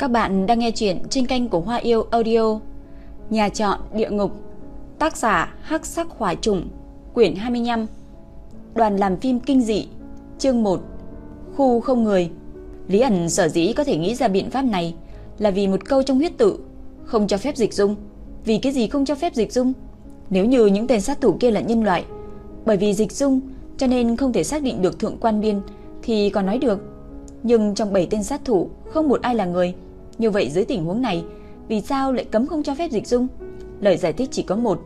Các bạn đang nghe chuyện trên kênh của Hoa Yêu Audio. Nhà chọn địa ngục. Tác giả Hắc Sắc Hỏa Trùng, quyển 25. Đoàn làm phim kinh dị, chương 1. Khu không người. Lý ẩn sở dĩ có thể nghĩ ra biện pháp này là vì một câu trong huyết tự, không cho phép dịch dung. Vì cái gì không cho phép dịch dung? Nếu như những tên sát thủ kia là nhân loại, bởi vì dịch dung cho nên không thể xác định được thượng quan biên thì còn nói được. Nhưng trong 7 tên sát thủ không một ai là người. Như vậy dưới tình huống này, vì sao lại cấm không cho phép dịch dung? Lời giải thích chỉ có một,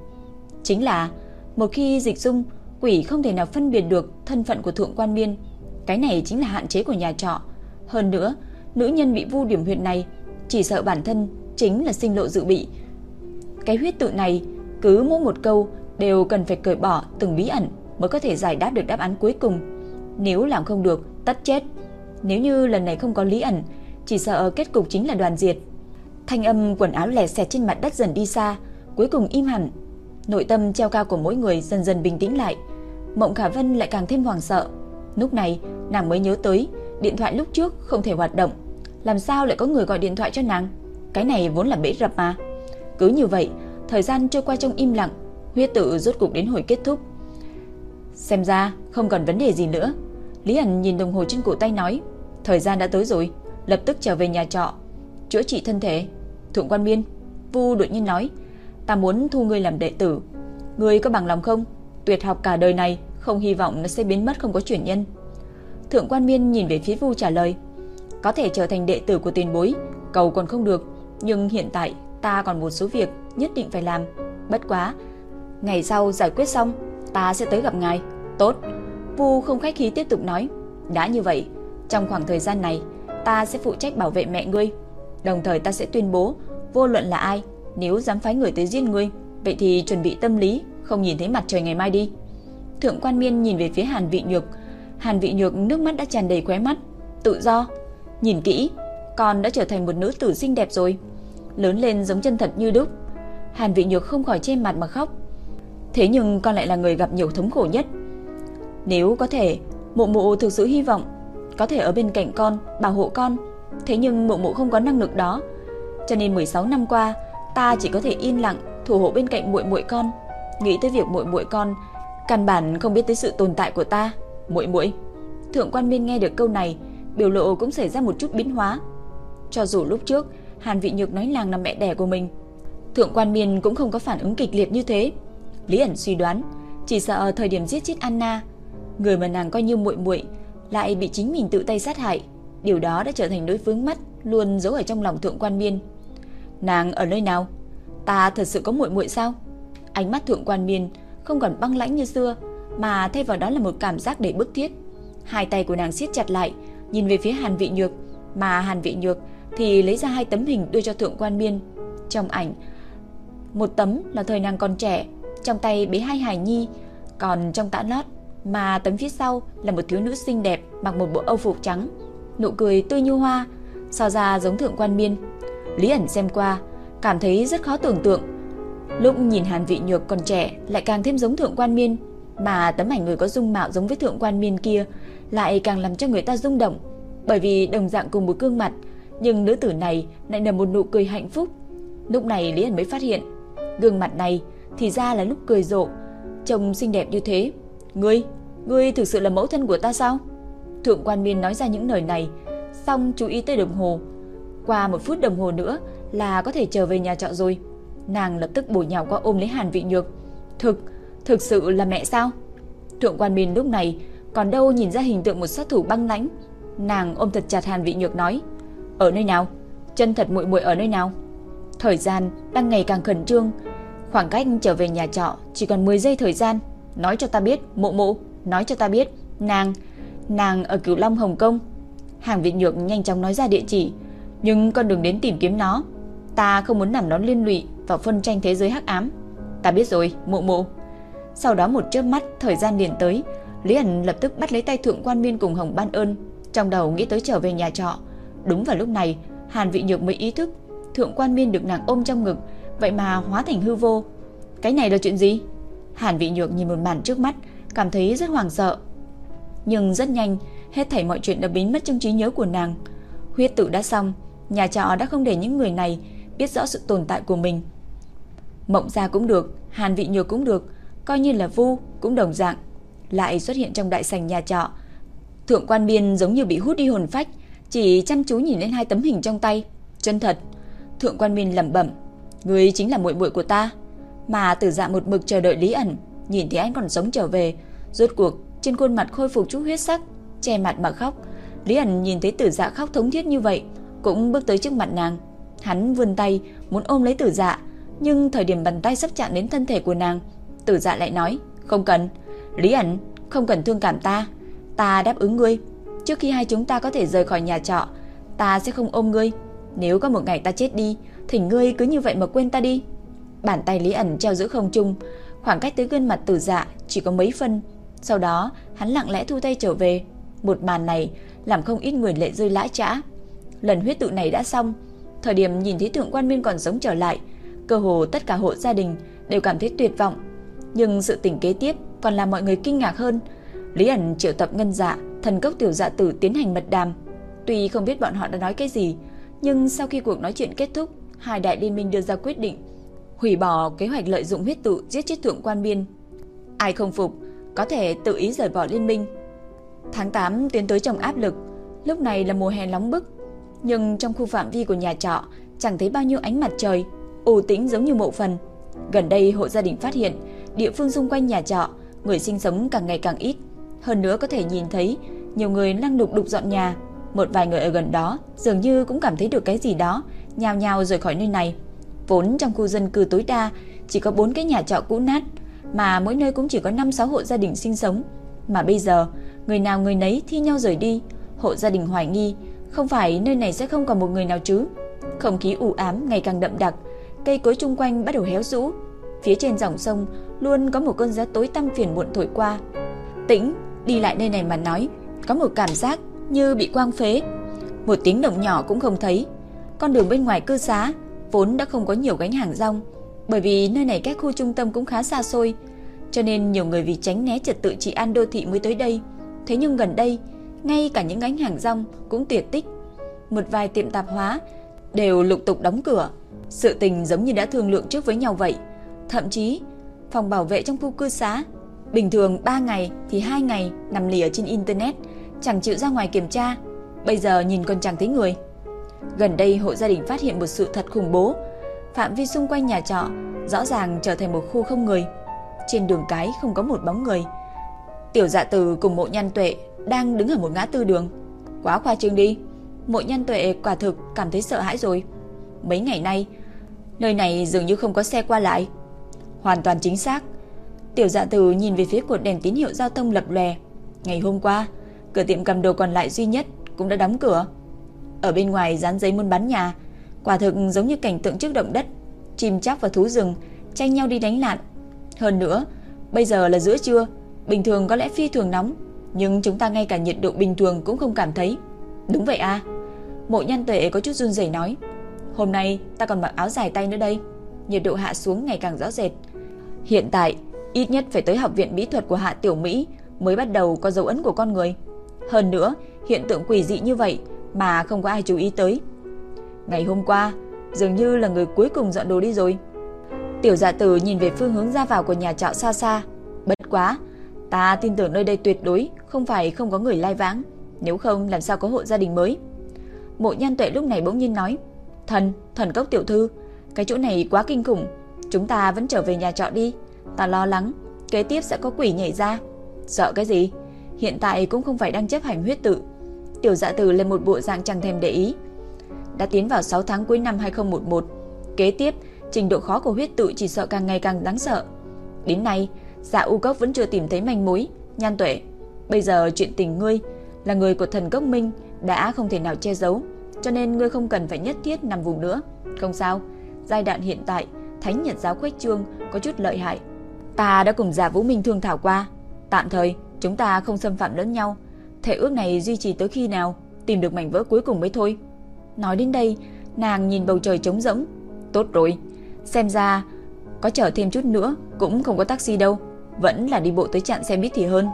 chính là một khi dịch dung, quỷ không thể nào phân biệt được thân phận của thượng quan biên. Cái này chính là hạn chế của nhà trọ. Hơn nữa, nữ nhân bị vu điểm huyệt này chỉ sợ bản thân chính là sinh lộ dự bị. Cái huyết tự này cứ mỗi một câu đều cần phải cởi bỏ từng bí ẩn mới có thể giải đáp được đáp án cuối cùng. Nếu làm không được, tất chết. Nếu như lần này không có lý ẩn, chỉ sợ kết cục chính là đoàn diệt. Thanh âm quần áo lẻ xẹt trên mặt đất dần đi xa, cuối cùng im hẳn. Nội tâm treo cao của mỗi người dần dần bình tĩnh lại. Mộng Khả Vân lại càng thêm hoảng sợ. Lúc này, nàng mới nhớ tới, điện thoại lúc trước không thể hoạt động. Làm sao lại có người gọi điện thoại cho nàng? Cái này vốn là bẫy rập mà. Cứ như vậy, thời gian trôi qua trong im lặng, huyết tự rốt cục đến hồi kết thúc. Xem ra không còn vấn đề gì nữa. Lý Ảnh nhìn đồng hồ trên cổ tay nói, thời gian đã tới rồi, lập tức trở về nhà trọ, chữa trị thân thể. Thượng quan Miên, Vu đột nhiên nói, ta muốn thu ngươi làm đệ tử. Ngươi có bằng lòng không? Tuyệt học cả đời này, không hy vọng nó sẽ biến mất không có chuyển nhân. Thượng quan Miên nhìn về phía Vu trả lời, có thể trở thành đệ tử của tiền bối, cầu còn không được, nhưng hiện tại ta còn một số việc nhất định phải làm. Bất quá, ngày sau giải quyết xong, ta sẽ tới gặp ngài. Tốt. Vu không khách khí tiếp tục nói, đã như vậy, trong khoảng thời gian này, ta sẽ phụ trách bảo vệ mẹ ngươi. Đồng thời ta sẽ tuyên bố, vô luận là ai, nếu dám phái người tới giết ngươi, vậy thì chuẩn bị tâm lý, không nhìn thấy mặt trời ngày mai đi. Thượng quan miên nhìn về phía Hàn Vị Nhược, Hàn Vị Nhược nước mắt đã tràn đầy khóe mắt. Tự do, nhìn kỹ, con đã trở thành một nữ tử xinh đẹp rồi, lớn lên giống chân thật như đúc. Hàn Vị Nhược không khỏi che mặt mà khóc. Thế nhưng con lại là người gặp nhiều thống khổ nhất. Nếu có thể, mụ mụ thực sự hy vọng có thể ở bên cạnh con, bảo hộ con. Thế nhưng mụ mụ không có năng lực đó. Cho nên 16 năm qua, ta chỉ có thể yên lặng thủ hộ bên cạnh muội muội con. Nghĩ tới việc muội muội con căn bản không biết tới sự tồn tại của ta. Muội muội. Thượng quan Miên nghe được câu này, biểu lộ cũng xảy ra một chút biến hóa. Cho dù lúc trước Hàn Vị Nhược nói nàng là mẹ đẻ của mình, Thượng quan Miên cũng không có phản ứng kịch liệt như thế. Lý ẩn suy đoán, chỉ sợ thời điểm giết chết Anna, người mà nàng coi như muội muội lại bị chính mình tự tay sát hại. Điều đó đã trở thành nỗi vướng mắt luôn giấu ở trong lòng thượng quan miên. Nàng ở nơi nào? Ta thật sự có muội muội sao? Ánh mắt thượng quan miên không còn băng lãnh như xưa, mà thay vào đó là một cảm giác đầy bức thiết. Hai tay của nàng siết chặt lại, nhìn về phía Hàn Vị Nhược, mà Hàn Vị Nhược thì lấy ra hai tấm hình đưa cho thượng quan miên. Trong ảnh, một tấm là thời nàng còn trẻ, trong tay bế hai hài nhi, còn trong tã lót mà tấm phía sau là một thiếu nữ xinh đẹp mặc một bộ âu phục trắng, nụ cười tươi như hoa, so ra giống thượng quan miên. Lý ẩn xem qua, cảm thấy rất khó tưởng tượng. Lúc nhìn Hàn Vị Nhược còn trẻ lại càng thêm giống thượng quan miên, mà tấm ảnh người có dung mạo giống với thượng quan miên kia lại càng làm cho người ta rung động, bởi vì đồng dạng cùng một gương mặt, nhưng nữ tử này lại nở một nụ cười hạnh phúc. Lúc này Lý ẩn mới phát hiện, gương mặt này thì ra là lúc cười rộ, trông xinh đẹp như thế. Ngươi, ngươi thực sự là mẫu thân của ta sao? Thượng quan miên nói ra những lời này, xong chú ý tới đồng hồ. Qua một phút đồng hồ nữa là có thể trở về nhà trọ rồi. Nàng lập tức bổ nhào qua ôm lấy Hàn Vị Nhược. Thực, thực sự là mẹ sao? Thượng quan miên lúc này còn đâu nhìn ra hình tượng một sát thủ băng lãnh. Nàng ôm thật chặt Hàn Vị Nhược nói, ở nơi nào? Chân thật muội muội ở nơi nào? Thời gian đang ngày càng khẩn trương, khoảng cách trở về nhà trọ chỉ còn 10 giây thời gian. Nói cho ta biết, mụ mụ, nói cho ta biết, nàng, nàng ở Cửu Long Hồng Kông. Hàng Viện Nhược nhanh chóng nói ra địa chỉ, nhưng con đừng đến tìm kiếm nó. Ta không muốn làm nó liên lụy vào phân tranh thế giới hắc ám. Ta biết rồi, mụ mụ. Sau đó một chớp mắt, thời gian liền tới, Lý Ảnh lập tức bắt lấy tay Thượng Quan Miên cùng Hồng Ban Ơn, trong đầu nghĩ tới trở về nhà trọ. Đúng vào lúc này, Hàn Vị Nhược mới ý thức, Thượng Quan Miên được nàng ôm trong ngực, vậy mà hóa thành hư vô. Cái này là chuyện gì? Hàn Vị Nhược nhìn một màn trước mắt, cảm thấy rất hoảng sợ. Nhưng rất nhanh, hết thảy mọi chuyện đã biến mất trong trí nhớ của nàng. Huyết tự đã xong, Nhà trọ đã không để những người này biết rõ sự tồn tại của mình. Mộng gia cũng được, Hàn Vị Nhược cũng được, coi như là Vu cũng đồng dạng, lại xuất hiện trong đại sảnh nhà trọ. Thượng quan Biên giống như bị hút đi hồn phách, chỉ chăm chú nhìn lên hai tấm hình trong tay, chân thật. Thượng quan Biên lẩm bẩm, "Ngươi chính là muội muội của ta." Mà Tử Dạ một mực chờ đợi Lý ẩn, nhìn thấy anh còn sống trở về, rốt cuộc trên khuôn mặt khôi phục chút huyết sắc, che mặt mà khóc. Lý ẩn nhìn thấy Tử Dạ khóc thống thiết như vậy, cũng bước tới trước mặt nàng. Hắn vươn tay muốn ôm lấy Tử Dạ, nhưng thời điểm bàn tay sắp chạm đến thân thể của nàng, Tử Dạ lại nói, "Không cần, Lý ẩn, không cần thương cảm ta, ta đáp ứng ngươi. Trước khi hai chúng ta có thể rời khỏi nhà trọ, ta sẽ không ôm ngươi. Nếu có một ngày ta chết đi, thì ngươi cứ như vậy mà quên ta đi." Bàn tay Lý ẩn treo giữa không trung, khoảng cách tới gương mặt Tử Dạ chỉ có mấy phân. Sau đó, hắn lặng lẽ thu tay trở về. Một màn này làm không ít người lệ rơi lã chã. Lần huyết tụ này đã xong, thời điểm nhìn thấy thượng quan Miên còn sống trở lại, cơ hồ tất cả hộ gia đình đều cảm thấy tuyệt vọng. Nhưng sự tình kế tiếp còn làm mọi người kinh ngạc hơn. Lý ẩn triệu tập ngân dạ, thần cốc tiểu dạ tử tiến hành mật đàm. Tuy không biết bọn họ đã nói cái gì, nhưng sau khi cuộc nói chuyện kết thúc, hai đại liên minh đưa ra quyết định hủy bỏ kế hoạch lợi dụng huyết tụ giết chết thượng quan biên. Ai không phục, có thể tự ý rời bỏ liên minh. Tháng 8 tiến tới trong áp lực, lúc này là mùa hè nóng bức, nhưng trong khu phạm vi của nhà trọ chẳng thấy bao nhiêu ánh mặt trời, u tĩnh giống như mộ phần. Gần đây hộ gia đình phát hiện, địa phương xung quanh nhà trọ, người sinh sống càng ngày càng ít. Hơn nữa có thể nhìn thấy nhiều người lăng đục đục dọn nhà. Một vài người ở gần đó dường như cũng cảm thấy được cái gì đó, nhào nhào rời khỏi nơi này. Vốn trong khu dân cư tối đa chỉ có 4 cái nhà trọ cũ nát, mà mỗi nơi cũng chỉ có 5-6 hộ gia đình sinh sống. Mà bây giờ, người nào người nấy thi nhau rời đi, hộ gia đình hoài nghi, không phải nơi này sẽ không còn một người nào chứ. Không khí u ám ngày càng đậm đặc, cây cối chung quanh bắt đầu héo rũ. Phía trên dòng sông luôn có một cơn gió tối tăm phiền muộn thổi qua. Tĩnh đi lại nơi này mà nói, có một cảm giác như bị quang phế. Một tiếng động nhỏ cũng không thấy. Con đường bên ngoài cư xá vốn đã không có nhiều gánh hàng rong, bởi vì nơi này cách khu trung tâm cũng khá xa xôi, cho nên nhiều người vì tránh né trật tự trị an đô thị mới tới đây. Thế nhưng gần đây, ngay cả những gánh hàng rong cũng tuyệt tích. Một vài tiệm tạp hóa đều lục tục đóng cửa. Sự tình giống như đã thương lượng trước với nhau vậy. Thậm chí, phòng bảo vệ trong khu cư xá bình thường 3 ngày thì 2 ngày nằm lì ở trên internet, chẳng chịu ra ngoài kiểm tra. Bây giờ nhìn còn chẳng thấy người. Gần đây hộ gia đình phát hiện một sự thật khủng bố. Phạm vi xung quanh nhà trọ rõ ràng trở thành một khu không người. Trên đường cái không có một bóng người. Tiểu dạ từ cùng mộ nhân tuệ đang đứng ở một ngã tư đường. Quá khoa trương đi. Mộ nhân tuệ quả thực cảm thấy sợ hãi rồi. Mấy ngày nay, nơi này dường như không có xe qua lại. Hoàn toàn chính xác. Tiểu dạ từ nhìn về phía cột đèn tín hiệu giao thông lập lè. Ngày hôm qua, cửa tiệm cầm đồ còn lại duy nhất cũng đã đóng cửa. Ở bên ngoài dán giấy muốn bán nhà, quả thực giống như cảnh tượng trước động đất, chim chóc và thú rừng tranh nhau đi đánh lạn. Hơn nữa, bây giờ là giữa trưa, bình thường có lẽ phi thường nóng, nhưng chúng ta ngay cả nhiệt độ bình thường cũng không cảm thấy. Đúng vậy à? Mộ Nhân Tuệ có chút run rẩy nói, "Hôm nay ta còn mặc áo dài tay nữa đây." Nhiệt độ hạ xuống ngày càng rõ rệt. Hiện tại, ít nhất phải tới học viện mỹ thuật của Hạ Tiểu Mỹ mới bắt đầu có dấu ấn của con người. Hơn nữa, hiện tượng quỷ dị như vậy mà không có ai chú ý tới. Ngày hôm qua, dường như là người cuối cùng dọn đồ đi rồi. Tiểu dạ tử nhìn về phương hướng ra vào của nhà trọ xa xa. Bất quá, ta tin tưởng nơi đây tuyệt đối không phải không có người lai vãng. Nếu không làm sao có hộ gia đình mới. Mộ nhan tuệ lúc này bỗng nhiên nói. Thần, thần cốc tiểu thư, cái chỗ này quá kinh khủng. Chúng ta vẫn trở về nhà trọ đi. Ta lo lắng, kế tiếp sẽ có quỷ nhảy ra. Sợ cái gì? Hiện tại cũng không phải đang chấp hành huyết tự Tiểu dạ từ lên một bộ dạng chẳng thèm để ý. Đã tiến vào 6 tháng cuối năm 2011, kế tiếp, trình độ khó của huyết tự chỉ sợ càng ngày càng đáng sợ. Đến nay, dạ u cốc vẫn chưa tìm thấy manh mối, nhan tuệ. Bây giờ chuyện tình ngươi là người của thần cốc minh đã không thể nào che giấu, cho nên ngươi không cần phải nhất thiết nằm vùng nữa. Không sao, giai đoạn hiện tại, thánh nhật giáo khuếch trương có chút lợi hại. Ta đã cùng giả vũ minh thương thảo qua, tạm thời chúng ta không xâm phạm lẫn nhau, Thể ước này duy trì tới khi nào? Tìm được mảnh vỡ cuối cùng mới thôi. Nói đến đây Nàng nhìn bầu trời trống rỗng. Tốt rồi. Xem ra Có chờ thêm chút nữa Cũng không có taxi đâu. Vẫn là đi bộ tới trạm xe buýt thì hơn.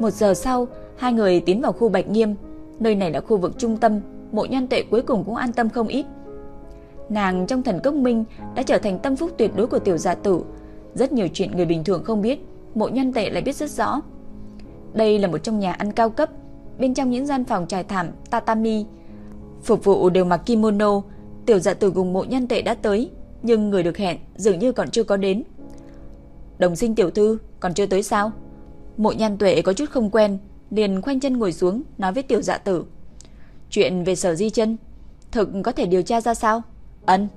Một giờ sau Hai người tiến vào khu Bạch Nghiêm. Nơi này là khu vực trung tâm. Mộ nhan tệ cuối cùng cũng an tâm không ít. Nàng trong thần cốc minh đã trở thành tâm phúc tuyệt đối của tiểu gia tử. Rất nhiều chuyện người bình thường không biết, mộ nhan tệ lại biết rất rõ. Đây là một trong nhà ăn cao cấp, bên trong những gian phòng trải thảm tatami. Phục vụ đều mặc kimono, tiểu dạ tử cùng mộ nhân tệ đã tới, nhưng người được hẹn dường như còn chưa có đến. Đồng sinh tiểu thư còn chưa tới sao? Mộ nhan tuệ có chút không quen, liền khoanh chân ngồi xuống nói với tiểu dạ tử. Chuyện về sở di chân, thực có thể điều tra ra sao? Ân,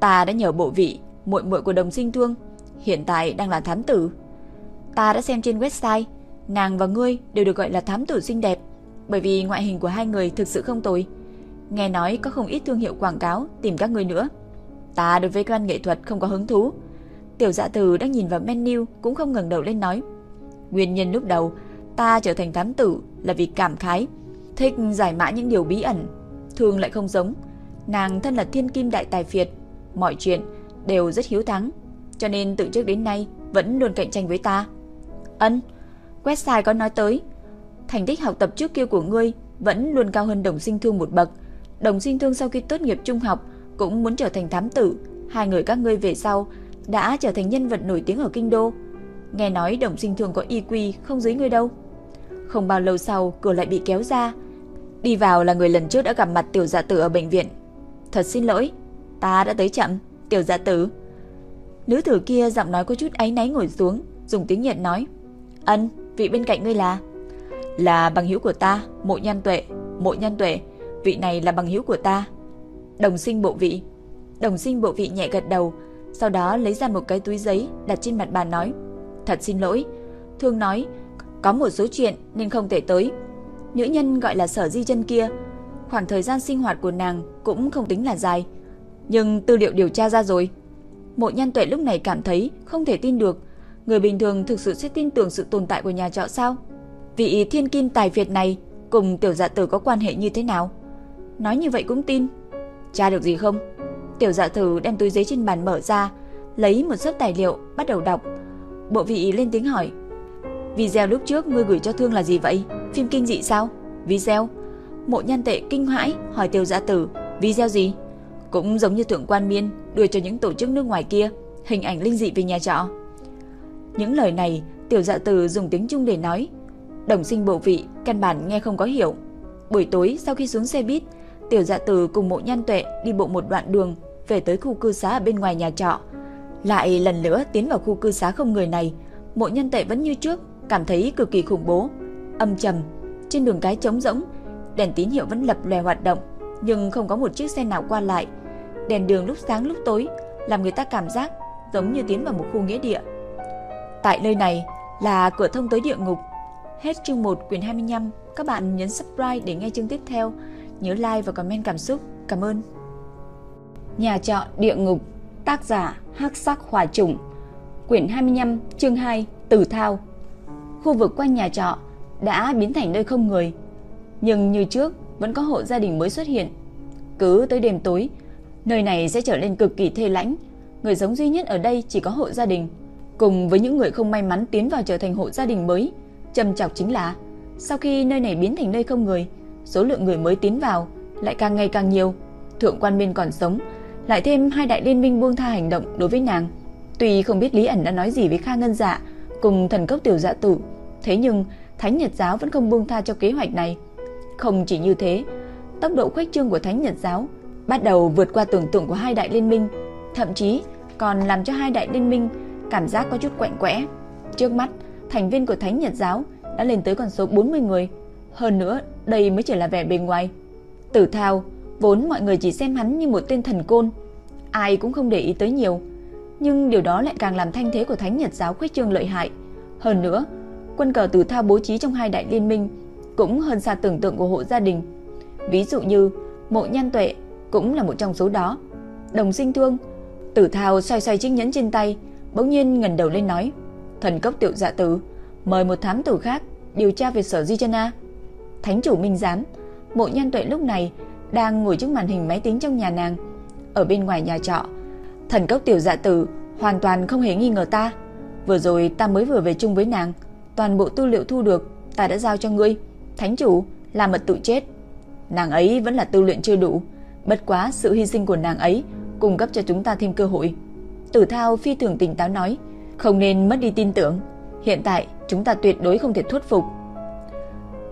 ta đã nhờ bộ vị, muội muội của đồng sinh thương, hiện tại đang là thám tử. Ta đã xem trên website, nàng và ngươi đều được gọi là thám tử xinh đẹp, bởi vì ngoại hình của hai người thực sự không tồi. Nghe nói có không ít thương hiệu quảng cáo tìm các ngươi nữa. Ta đối với văn nghệ thuật không có hứng thú. Tiểu dạ tử đang nhìn vào menu cũng không ngừng đầu lên nói. Nguyên nhân lúc đầu ta trở thành thám tử là vì cảm khái, thích giải mã những điều bí ẩn, thường lại không giống. Nàng thân là thiên kim đại tài phiệt, mọi chuyện đều rất hiếu thắng, cho nên từ trước đến nay vẫn luôn cạnh tranh với ta. Ân, website có nói tới, thành tích học tập trước kia của ngươi vẫn luôn cao hơn đồng sinh thương một bậc. Đồng sinh thương sau khi tốt nghiệp trung học cũng muốn trở thành thám tử, hai người các ngươi về sau đã trở thành nhân vật nổi tiếng ở kinh đô. Nghe nói đồng sinh thương có IQ không dưới ngươi đâu. Không bao lâu sau, cửa lại bị kéo ra. Đi vào là người lần trước đã gặp mặt tiểu dạ tử ở bệnh viện. Thật xin lỗi, ta đã tới chậm, tiểu dạ tử. Nữ tử kia giọng nói có chút áy náy ngồi xuống, dùng tiếng Nhật nói. Ân, vị bên cạnh ngươi là... Là bằng hữu của ta, mộ Nhan tuệ, mộ Nhan tuệ, vị này là bằng hữu của ta. Đồng sinh bộ vị. Đồng sinh bộ vị nhẹ gật đầu, sau đó lấy ra một cái túi giấy đặt trên mặt bàn nói. Thật xin lỗi. Thương nói, có một số chuyện nên không thể tới. Nữ nhân gọi là sở di chân kia, khoảng thời gian sinh hoạt của nàng cũng không tính là dài. Nhưng tư liệu điều tra ra rồi. Mộ Nhan tuệ lúc này cảm thấy không thể tin được. Người bình thường thực sự sẽ tin tưởng sự tồn tại của nhà trọ sao? Vị thiên kim tài Việt này cùng tiểu dạ tử có quan hệ như thế nào? Nói như vậy cũng tin. Tra được gì không? Tiểu dạ tử đem túi giấy trên bàn mở ra, lấy một sấp tài liệu, bắt đầu đọc. Bộ vị lên tiếng hỏi. Video lúc trước ngươi gửi cho thương là gì vậy? Phim kinh dị sao? Video? Mộ nhân tệ kinh hãi hỏi tiểu dạ tử. Video gì? Cũng giống như thượng quan miên đưa cho những tổ chức nước ngoài kia hình ảnh linh dị về nhà trọ. Những lời này tiểu dạ từ dùng tiếng Trung để nói. Đồng sinh bộ vị căn bản nghe không có hiểu. Buổi tối sau khi xuống xe buýt, tiểu dạ từ cùng mộ nhân tuệ đi bộ một đoạn đường về tới khu cư xá ở bên ngoài nhà trọ. Lại lần nữa tiến vào khu cư xá không người này, mộ nhân tệ vẫn như trước, cảm thấy cực kỳ khủng bố. Âm trầm, trên đường cái trống rỗng, đèn tín hiệu vẫn lập lòe hoạt động, nhưng không có một chiếc xe nào qua lại. Đèn đường lúc sáng lúc tối, làm người ta cảm giác giống như tiến vào một khu nghĩa địa. Tại nơi này là cửa thông tới địa ngục. Hết chương 1 quyển 25, các bạn nhấn subscribe để nghe chương tiếp theo. Nhớ like và comment cảm xúc. Cảm ơn. Nhà trọ địa ngục, tác giả Hắc Sắc Hỏa Trùng, quyển 25, chương 2, Tử Thao. Khu vực quanh nhà trọ đã biến thành nơi không người, nhưng như trước vẫn có hộ gia đình mới xuất hiện. Cứ tới đêm tối, nơi này sẽ trở nên cực kỳ thê lãnh, người sống duy nhất ở đây chỉ có hộ gia đình, cùng với những người không may mắn tiến vào trở thành hộ gia đình mới. Trầm trọng chính là sau khi nơi này biến thành nơi không người, số lượng người mới tiến vào lại càng ngày càng nhiều. Thượng quan Miên còn sống, lại thêm hai đại liên minh buông tha hành động đối với nàng. Tuy không biết Lý ẩn đã nói gì với Kha Ngân Dạ cùng thần cốc tiểu dạ tử, thế nhưng Thánh Nhật giáo vẫn không buông tha cho kế hoạch này. Không chỉ như thế, tốc độ khuếch trương của Thánh Nhật giáo bắt đầu vượt qua tưởng tượng của hai đại liên minh, thậm chí còn làm cho hai đại liên minh cảm giác có chút quạnh quẽ. Trước mắt, thành viên của Thánh Nhật giáo đã lên tới con số 40 người, hơn nữa đây mới chỉ là vẻ bề ngoài. Tử Thao Vốn mọi người chỉ xem hắn như một tên thần côn, ai cũng không để ý tới nhiều, nhưng điều đó lại càng làm thanh thế của Thánh Nhật giáo khuếch trương lợi hại. Hơn nữa, quân cờ tử thao bố trí trong hai đại liên minh cũng hơn xa tưởng tượng của hộ gia đình. Ví dụ như Mộ Nhan Tuệ cũng là một trong số đó. Đồng Sinh Thương, Tử Thao xoay xoay chiếc nhẫn trên tay, bỗng nhiên ngẩng đầu lên nói: "Thần cốc tiểu dạ tử, mời một thám tử khác điều tra về Sở Di Chân A." Thánh chủ Minh giám, Mộ Nhan Tuệ lúc này đang ngồi trước màn hình máy tính trong nhà nàng, ở bên ngoài nhà trọ. Thần cốc tiểu dạ tử hoàn toàn không hề nghi ngờ ta. Vừa rồi ta mới vừa về chung với nàng, toàn bộ tư liệu thu được ta đã giao cho ngươi. Thánh chủ là mật tự chết. Nàng ấy vẫn là tư luyện chưa đủ, bất quá sự hy sinh của nàng ấy cung cấp cho chúng ta thêm cơ hội. Tử Thao phi thường tỉnh táo nói, không nên mất đi tin tưởng, hiện tại chúng ta tuyệt đối không thể thuyết phục.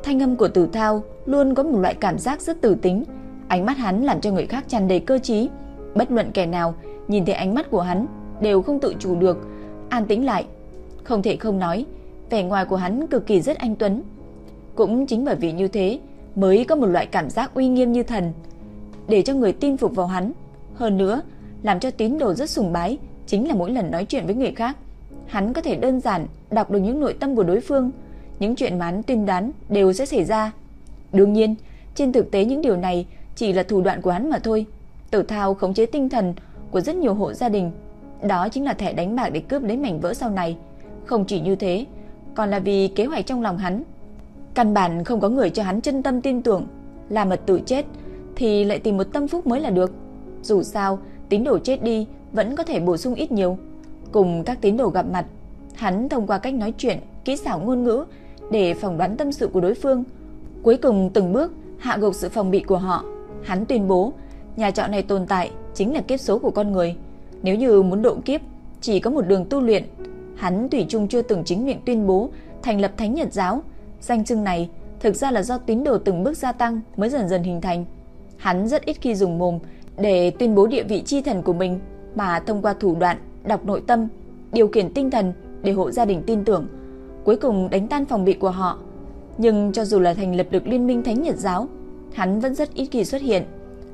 Thanh âm của Tử Thao luôn có một loại cảm giác rất tử tính, ánh mắt hắn làm cho người khác tràn đầy cơ trí, bất luận kẻ nào nhìn thấy ánh mắt của hắn đều không tự chủ được, an tĩnh lại. Không thể không nói, vẻ ngoài của hắn cực kỳ rất anh tuấn. Cũng chính bởi vì như thế mới có một loại cảm giác uy nghiêm như thần, để cho người tin phục vào hắn. Hơn nữa, làm cho tín đồ rất sùng bái chính là mỗi lần nói chuyện với người khác, hắn có thể đơn giản đọc được những nội tâm của đối phương, những chuyện mà hắn tuyên đoán đều sẽ xảy ra. Đương nhiên, trên thực tế những điều này chỉ là thủ đoạn của hắn mà thôi. Tử Thao khống chế tinh thần của rất nhiều hộ gia đình, đó chính là thẻ đánh bạc để cướp lấy mảnh vỡ sau này. Không chỉ như thế, còn là vì kế hoạch trong lòng hắn. Căn bản không có người cho hắn chân tâm tin tưởng, là mật tự chết thì lại tìm một tâm phúc mới là được. Dù sao, tín đồ chết đi vẫn có thể bổ sung ít nhiều. Cùng các tín đồ gặp mặt, hắn thông qua cách nói chuyện, kỹ xảo ngôn ngữ để phỏng đoán tâm sự của đối phương. Cuối cùng từng bước hạ gục sự phòng bị của họ. Hắn tuyên bố, nhà trọ này tồn tại chính là kiếp số của con người. Nếu như muốn độ kiếp, chỉ có một đường tu luyện. Hắn thủy chung chưa từng chính miệng tuyên bố thành lập Thánh Nhật giáo. Danh chưng này thực ra là do tín đồ từng bước gia tăng mới dần dần hình thành. Hắn rất ít khi dùng mồm để tuyên bố địa vị chi thần của mình, mà thông qua thủ đoạn đọc nội tâm, điều khiển tinh thần để hộ gia đình tin tưởng, cuối cùng đánh tan phòng bị của họ. Nhưng cho dù là thành lập được liên minh Thánh Nhật giáo, hắn vẫn rất ít kỳ xuất hiện.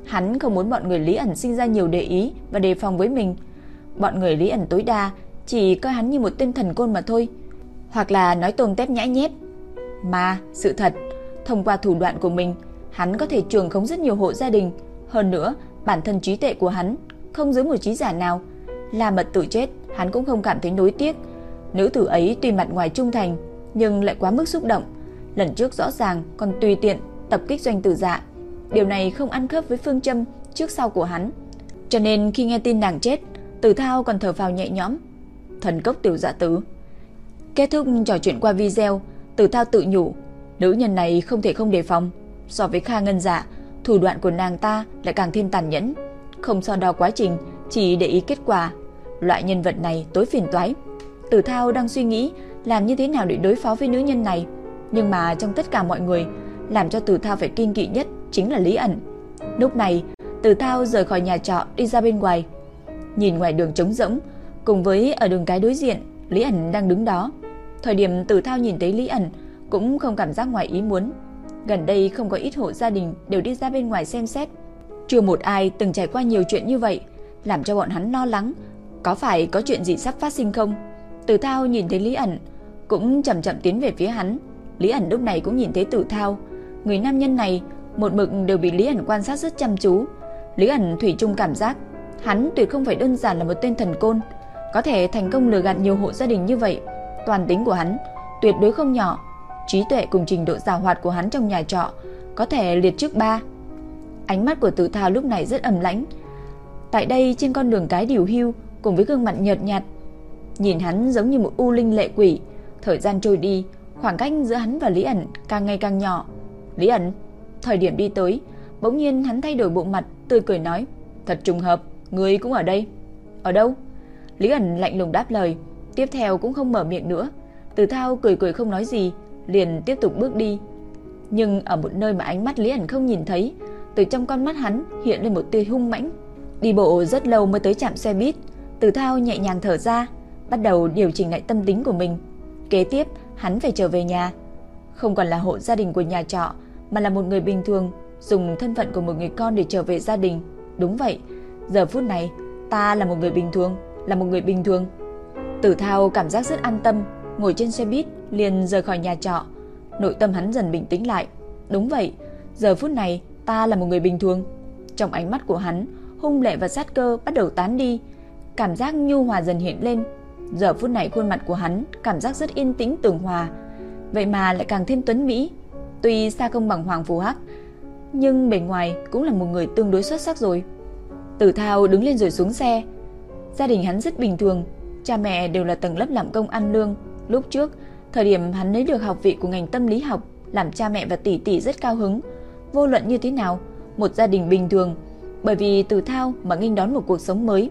Hắn không muốn bọn người Lý ẩn sinh ra nhiều để ý và đề phòng với mình. Bọn người Lý ẩn tối đa chỉ coi hắn như một tên thần côn mà thôi, hoặc là nói tôm tép nhãi nhép. Mà, sự thật, thông qua thủ đoạn của mình, hắn có thể trường khống rất nhiều hộ gia đình, hơn nữa, bản thân trí tệ của hắn không dưới một trí giả nào, là mật tử chết, hắn cũng không cảm thấy nối tiếc. Nữ tử ấy tuy mặt ngoài trung thành, nhưng lại quá mức xúc động. Lần trước rõ ràng còn tùy tiện tập kích doanh tử dạ. Điều này không ăn khớp với phương châm trước sau của hắn. Cho nên khi nghe tin nàng chết, Tử Thao còn thở phào nhẹ nhõm. Thần cốc tiểu dạ tử. Kết thúc trò chuyện qua video, Tử Thao tự nhủ, nữ nhân này không thể không đề phòng. So với Kha Ngân Dạ, thủ đoạn của nàng ta lại càng thêm tàn nhẫn, không so đo quá trình, chỉ để ý kết quả. Loại nhân vật này tối phiền toái. Tử Thao đang suy nghĩ làm như thế nào để đối phó với nữ nhân này, nhưng mà trong tất cả mọi người, làm cho Tử Thao phải kinh kỵ nhất chính là Lý ẩn. Lúc này, Tử Thao rời khỏi nhà trọ đi ra bên ngoài. Nhìn ngoài đường trống rỗng, cùng với ở đường cái đối diện, Lý ẩn đang đứng đó. Thời điểm Tử Thao nhìn thấy Lý ẩn cũng không cảm giác ngoài ý muốn. Gần đây không có ít hộ gia đình đều đi ra bên ngoài xem xét. Chưa một ai từng trải qua nhiều chuyện như vậy, làm cho bọn hắn lo lắng, có phải có chuyện gì sắp phát sinh không? Tử Thao nhìn thấy Lý ẩn, cũng chậm chậm tiến về phía hắn. Lý ẩn lúc này cũng nhìn thấy Tử Thao, người nam nhân này một mực đều bị Lý ẩn quan sát rất chăm chú. Lý ẩn thủy chung cảm giác, hắn tuyệt không phải đơn giản là một tên thần côn, có thể thành công lừa gạt nhiều hộ gia đình như vậy. Toàn tính của hắn tuyệt đối không nhỏ, trí tuệ cùng trình độ giàu hoạt của hắn trong nhà trọ có thể liệt trước ba. Ánh mắt của Tử Thao lúc này rất ẩm lãnh. Tại đây trên con đường cái điều hưu cùng với gương mặt nhợt nhạt, nhìn hắn giống như một u linh lệ quỷ. Thời gian trôi đi, khoảng cách giữa hắn và Lý ẩn càng ngày càng nhỏ. Lý ẩn, thời điểm đi tới, bỗng nhiên hắn thay đổi bộ mặt, tươi cười nói: "Thật trùng hợp, ngươi cũng ở đây." "Ở đâu?" Lý ẩn lạnh lùng đáp lời, tiếp theo cũng không mở miệng nữa. Từ Thao cười cười không nói gì, liền tiếp tục bước đi. Nhưng ở một nơi mà ánh mắt Lý ẩn không nhìn thấy, từ trong con mắt hắn hiện lên một tia hung mãnh. Đi bộ rất lâu mới tới trạm xe buýt, Từ Thao nhẹ nhàng thở ra, bắt đầu điều chỉnh lại tâm tính của mình. Kế tiếp, hắn phải trở về nhà. Không còn là hộ gia đình của nhà trọ, mà là một người bình thường, dùng thân phận của một người con để trở về gia đình. Đúng vậy, giờ phút này, ta là một người bình thường, là một người bình thường. Tử Thao cảm giác rất an tâm, ngồi trên xe buýt liền rời khỏi nhà trọ. Nội tâm hắn dần bình tĩnh lại. Đúng vậy, giờ phút này ta là một người bình thường. Trong ánh mắt của hắn, hung lệ và sát cơ bắt đầu tán đi, cảm giác nhu hòa dần hiện lên. Giờ phút này khuôn mặt của hắn cảm giác rất yên tĩnh tường hòa, vậy mà lại càng thêm tuấn mỹ. Tuy xa không bằng Hoàng Phù Hắc, nhưng bề ngoài cũng là một người tương đối xuất sắc rồi. Tử Thao đứng lên rồi xuống xe. Gia đình hắn rất bình thường, cha mẹ đều là tầng lớp làm công ăn lương. Lúc trước, thời điểm hắn lấy được học vị của ngành tâm lý học, làm cha mẹ và tỷ tỷ rất cao hứng. vô luận như thế nào, một gia đình bình thường, bởi vì từ Thao mà nghênh đón một cuộc sống mới.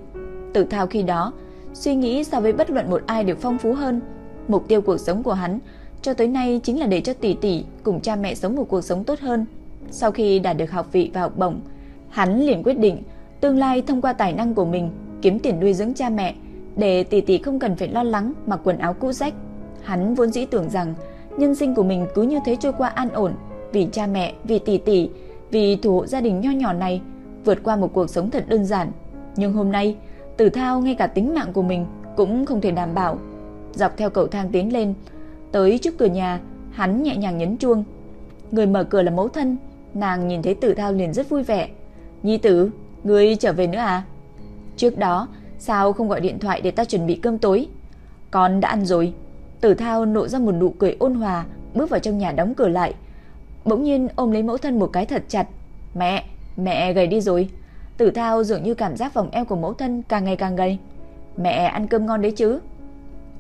từ Thao khi đó suy nghĩ so với bất luận một ai đều phong phú hơn. Mục tiêu cuộc sống của hắn cho tới nay chính là để cho tỷ tỷ cùng cha mẹ sống một cuộc sống tốt hơn. Sau khi đạt được học vị và học bổng, hắn liền quyết định tương lai thông qua tài năng của mình kiếm tiền nuôi dưỡng cha mẹ, để tỷ tỷ không cần phải lo lắng mặc quần áo cũ rách. Hắn vốn dĩ tưởng rằng nhân sinh của mình cứ như thế trôi qua an ổn, vì cha mẹ, vì tỷ tỷ, vì thủ hộ gia đình nho nhỏ này, vượt qua một cuộc sống thật đơn giản. Nhưng hôm nay, Tử Thao ngay cả tính mạng của mình cũng không thể đảm bảo. Dọc theo cầu thang tiến lên, tới trước cửa nhà, hắn nhẹ nhàng nhấn chuông. Người mở cửa là mẫu thân, nàng nhìn thấy Tử Thao liền rất vui vẻ. "Nhi tử, ngươi trở về nữa à?" Trước đó, sao không gọi điện thoại để ta chuẩn bị cơm tối? Con đã ăn rồi. Tử Thao nộ ra một nụ cười ôn hòa, bước vào trong nhà đóng cửa lại. Bỗng nhiên ôm lấy mẫu thân một cái thật chặt. Mẹ, mẹ gầy đi rồi. Tử Thao dường như cảm giác vòng eo của mẫu thân càng ngày càng gầy. Mẹ ăn cơm ngon đấy chứ?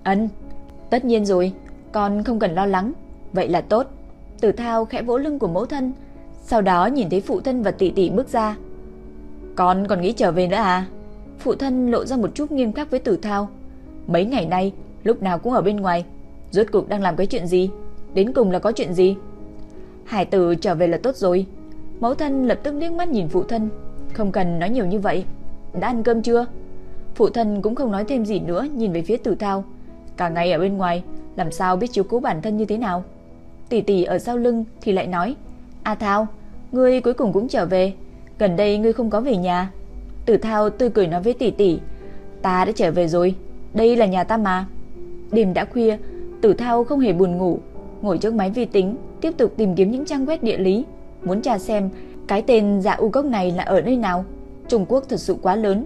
Ân, tất nhiên rồi, con không cần lo lắng. Vậy là tốt. Tử Thao khẽ vỗ lưng của mẫu thân, sau đó nhìn thấy phụ thân và tỷ tỷ bước ra. Con còn nghĩ trở về nữa à? Phụ thân lộ ra một chút nghiêm khắc với Tử Thao. Mấy ngày nay, lúc nào cũng ở bên ngoài, rốt cuộc đang làm cái chuyện gì? Đến cùng là có chuyện gì? Hải tử trở về là tốt rồi. Mẫu thân lập tức liếc mắt nhìn phụ thân, không cần nói nhiều như vậy. Đã ăn cơm chưa? Phụ thân cũng không nói thêm gì nữa, nhìn về phía Tử Thao. Cả ngày ở bên ngoài, làm sao biết chiếu cố bản thân như thế nào? Tỷ tỷ ở sau lưng thì lại nói: "A Thao, ngươi cuối cùng cũng trở về, gần đây ngươi không có về nhà." Tử Thao tươi cười nói với tỷ tỷ, "Ta đã trở về rồi, đây là nhà ta mà." Đêm đã khuya, Tử Thao không hề buồn ngủ, ngồi trước máy vi tính, tiếp tục tìm kiếm những trang web địa lý, muốn tra xem cái tên Dạ U Cốc này là ở nơi nào. Trung Quốc thật sự quá lớn,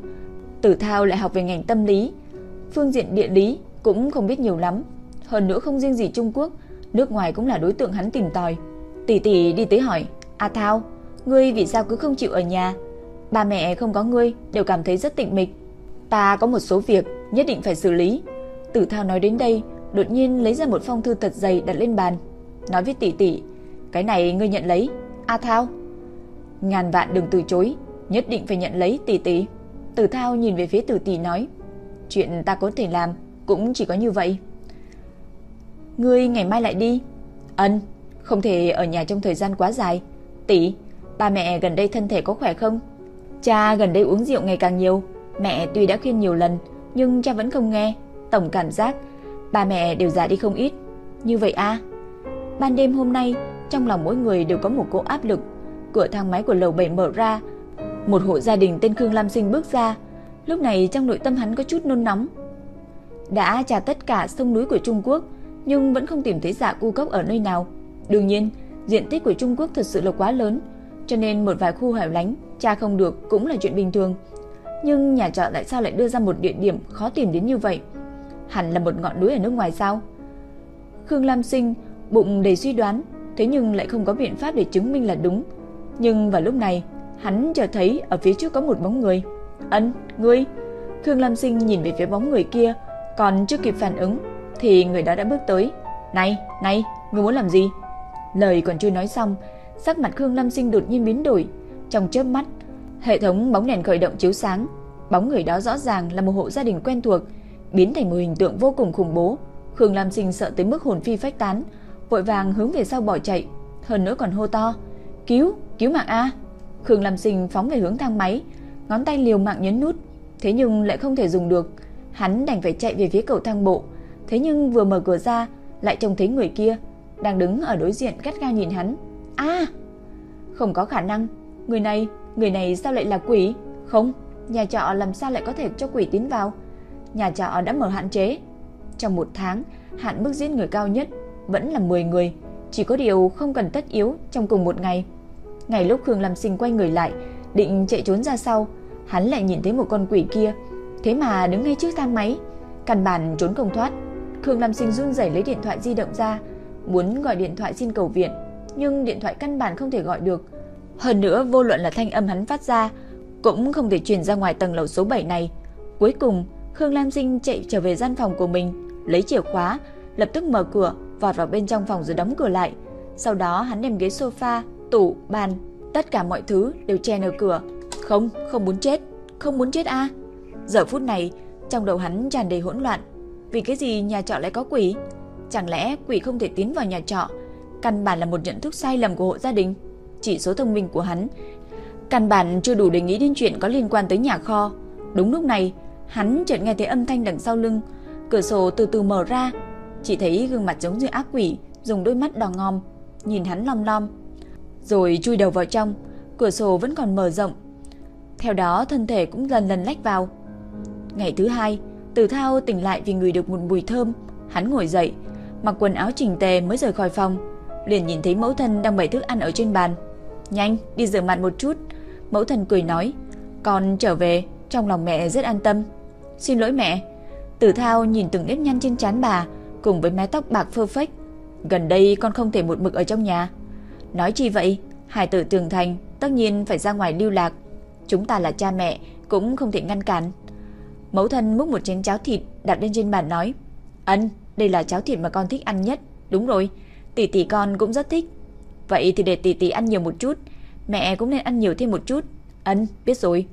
Tử Thao lại học về ngành tâm lý, phương diện địa lý cũng không biết nhiều lắm, hơn nữa không riêng gì Trung Quốc, nước ngoài cũng là đối tượng hắn tìm tòi. Tỷ tỷ đi tới hỏi, "A Thao, ngươi vì sao cứ không chịu ở nhà?" Ba mẹ không có ngươi đều cảm thấy rất tịnh mịch. Ta có một số việc nhất định phải xử lý. Tử Thao nói đến đây, đột nhiên lấy ra một phong thư thật dày đặt lên bàn, nói với tỷ tỷ, "Cái này ngươi nhận lấy." "A Thao." Ngàn vạn đừng từ chối, nhất định phải nhận lấy tỷ tỷ. Tử Thao nhìn về phía Tử tỷ nói, "Chuyện ta có thể làm cũng chỉ có như vậy." "Ngươi ngày mai lại đi." "Ân, không thể ở nhà trong thời gian quá dài." "Tỷ, ba mẹ gần đây thân thể có khỏe không?" Cha gần đây uống rượu ngày càng nhiều, mẹ tuy đã khuyên nhiều lần, nhưng cha vẫn không nghe. Tổng cảm giác ba mẹ đều già đi không ít. Như vậy a. À? Ban đêm hôm nay, trong lòng mỗi người đều có một cỗ áp lực. Cửa thang máy của lầu 7 mở ra, một hộ gia đình tên Khương Lam Sinh bước ra. Lúc này trong nội tâm hắn có chút nôn nóng. Đã tra tất cả sông núi của Trung Quốc, nhưng vẫn không tìm thấy dạ cu cốc ở nơi nào. Đương nhiên, diện tích của Trung Quốc thật sự là quá lớn, cho nên một vài khu hẻo lánh tra không được cũng là chuyện bình thường. Nhưng nhà trọ tại sao lại đưa ra một địa điểm khó tìm đến như vậy? Hẳn là một ngọn núi ở nước ngoài sao? Khương Lam Sinh bụng đầy suy đoán, thế nhưng lại không có biện pháp để chứng minh là đúng. Nhưng vào lúc này, hắn chợt thấy ở phía trước có một bóng người. "Ân, ngươi?" Khương Lam Sinh nhìn về phía bóng người kia, còn chưa kịp phản ứng thì người đó đã bước tới. "Này, này, ngươi muốn làm gì?" Lời còn chưa nói xong, sắc mặt Khương Lam Sinh đột nhiên biến đổi, trong chớp mắt, hệ thống bóng đèn khởi động chiếu sáng, bóng người đó rõ ràng là một hộ gia đình quen thuộc, biến thành một hình tượng vô cùng khủng bố. Khương Lam Sinh sợ tới mức hồn phi phách tán, vội vàng hướng về sau bỏ chạy, hơn nữa còn hô to: "Cứu, cứu mạng a!" Khương Lam Sinh phóng về hướng thang máy, ngón tay liều mạng nhấn nút, thế nhưng lại không thể dùng được. Hắn đành phải chạy về phía cầu thang bộ, thế nhưng vừa mở cửa ra, lại trông thấy người kia đang đứng ở đối diện gắt gao nhìn hắn. A! không có khả năng, Người này, người này sao lại là quỷ? Không, nhà trọ làm sao lại có thể cho quỷ tiến vào? Nhà trọ đã mở hạn chế. Trong một tháng, hạn mức giết người cao nhất vẫn là 10 người, chỉ có điều không cần tất yếu trong cùng một ngày. Ngày lúc Khương Lam Sinh quay người lại, định chạy trốn ra sau, hắn lại nhìn thấy một con quỷ kia, thế mà đứng ngay trước thang máy, căn bản trốn không thoát. Khương Lam Sinh run rẩy lấy điện thoại di động ra, muốn gọi điện thoại xin cầu viện, nhưng điện thoại căn bản không thể gọi được. Hơn nữa vô luận là thanh âm hắn phát ra cũng không thể truyền ra ngoài tầng lầu số 7 này. Cuối cùng, Khương Lam Sinh chạy trở về gian phòng của mình, lấy chìa khóa, lập tức mở cửa, vọt vào bên trong phòng rồi đóng cửa lại. Sau đó hắn đem ghế sofa tủ, bàn, tất cả mọi thứ đều che ở cửa. Không, không muốn chết, không muốn chết a. Giờ phút này, trong đầu hắn tràn đầy hỗn loạn. Vì cái gì nhà trọ lại có quỷ? Chẳng lẽ quỷ không thể tiến vào nhà trọ? Căn bản là một nhận thức sai lầm của hộ gia đình. Chỉ số thông minh của hắn căn bản chưa đủ để nghĩ đến chuyện có liên quan tới nhà kho. Đúng lúc này, hắn chợt nghe thấy âm thanh đằng sau lưng, cửa sổ từ từ mở ra, chỉ thấy gương mặt giống như ác quỷ, dùng đôi mắt đỏ ngòm nhìn hắn lom lom, rồi chui đầu vào trong, cửa sổ vẫn còn mở rộng. Theo đó thân thể cũng lần lần lách vào. Ngày thứ hai, từ Thao tỉnh lại vì người được một mùi thơm, hắn ngồi dậy, mặc quần áo chỉnh tề mới rời khỏi phòng, liền nhìn thấy mẫu thân đang bày thức ăn ở trên bàn. "Nhanh, đi rửa mặt một chút." Mẫu thân cười nói, "Con trở về." Trong lòng mẹ rất an tâm. "Xin lỗi mẹ." Tử Thao nhìn từng nếp nhăn trên trán bà, cùng với mái tóc bạc phơ phách. "Gần đây con không thể một mực ở trong nhà." Nói chi vậy? Hải tử tường thành tất nhiên phải ra ngoài lưu lạc. Chúng ta là cha mẹ cũng không thể ngăn cản. Mẫu thân múc một chén cháo thịt đặt lên trên bàn nói: "Ân, đây là cháo thịt mà con thích ăn nhất." "Đúng rồi, tỷ tỷ con cũng rất thích." "Vậy thì để tỷ tỷ ăn nhiều một chút, mẹ cũng nên ăn nhiều thêm một chút." "Ân, biết rồi."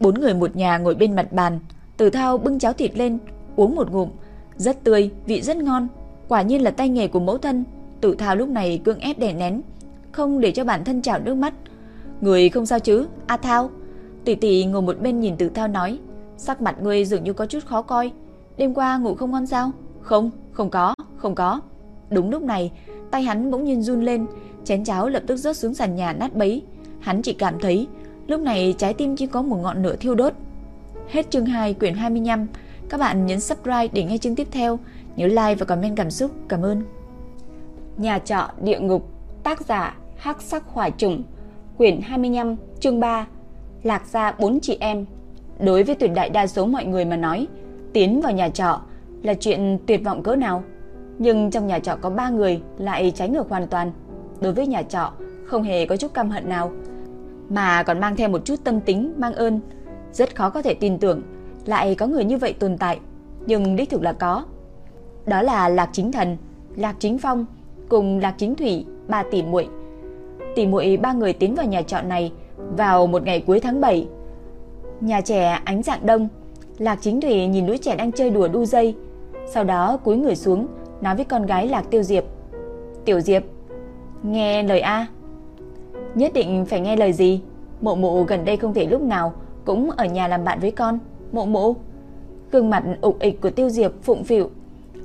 Bốn người một nhà ngồi bên mặt bàn, Tử Thao bưng cháo thịt lên, uống một ngụm, rất tươi, vị rất ngon, quả nhiên là tay nghề của mẫu thân. Tử Thao lúc này cưỡng ép đè nén, không để cho bản thân trào nước mắt. "Người không sao chứ? A Thao?" Tỷ tỷ ngồi một bên nhìn Tử Thao nói, sắc mặt ngươi dường như có chút khó coi, đêm qua ngủ không ngon sao? Không, không có, không có. Đúng lúc này, tay hắn bỗng nhiên run lên, chén cháo lập tức rớt xuống sàn nhà nát bấy. Hắn chỉ cảm thấy lúc này trái tim chỉ có một ngọn lửa thiêu đốt. Hết chương 2 quyển 25. Các bạn nhấn subscribe để nghe chương tiếp theo. Nhớ like và comment cảm xúc. Cảm ơn. Nhà trọ địa ngục, tác giả Hắc Sắc hoài Trùng, quyển 25, chương 3. Lạc gia bốn chị em. Đối với tuyệt đại đa số mọi người mà nói, tiến vào nhà trọ là chuyện tuyệt vọng cỡ nào. Nhưng trong nhà trọ có ba người lại trái ngược hoàn toàn. Đối với nhà trọ không hề có chút căm hận nào, mà còn mang theo một chút tâm tính mang ơn. Rất khó có thể tin tưởng lại có người như vậy tồn tại, nhưng đích thực là có. Đó là Lạc Chính Thần, Lạc Chính Phong cùng Lạc Chính Thủy, ba tỷ muội. Tỷ muội ba người tiến vào nhà trọ này vào một ngày cuối tháng 7. Nhà trẻ ánh dạng đông, Lạc Chính Thủy nhìn đứa trẻ đang chơi đùa đu dây, sau đó cúi người xuống, nói với con gái Lạc Tiêu Diệp. "Tiểu Diệp, nghe lời a." "Nhất định phải nghe lời gì? Mộ Mộ gần đây không thể lúc nào cũng ở nhà làm bạn với con." "Mộ Mộ?" Gương mặt ục ịch của Tiêu Diệp phụng phịu,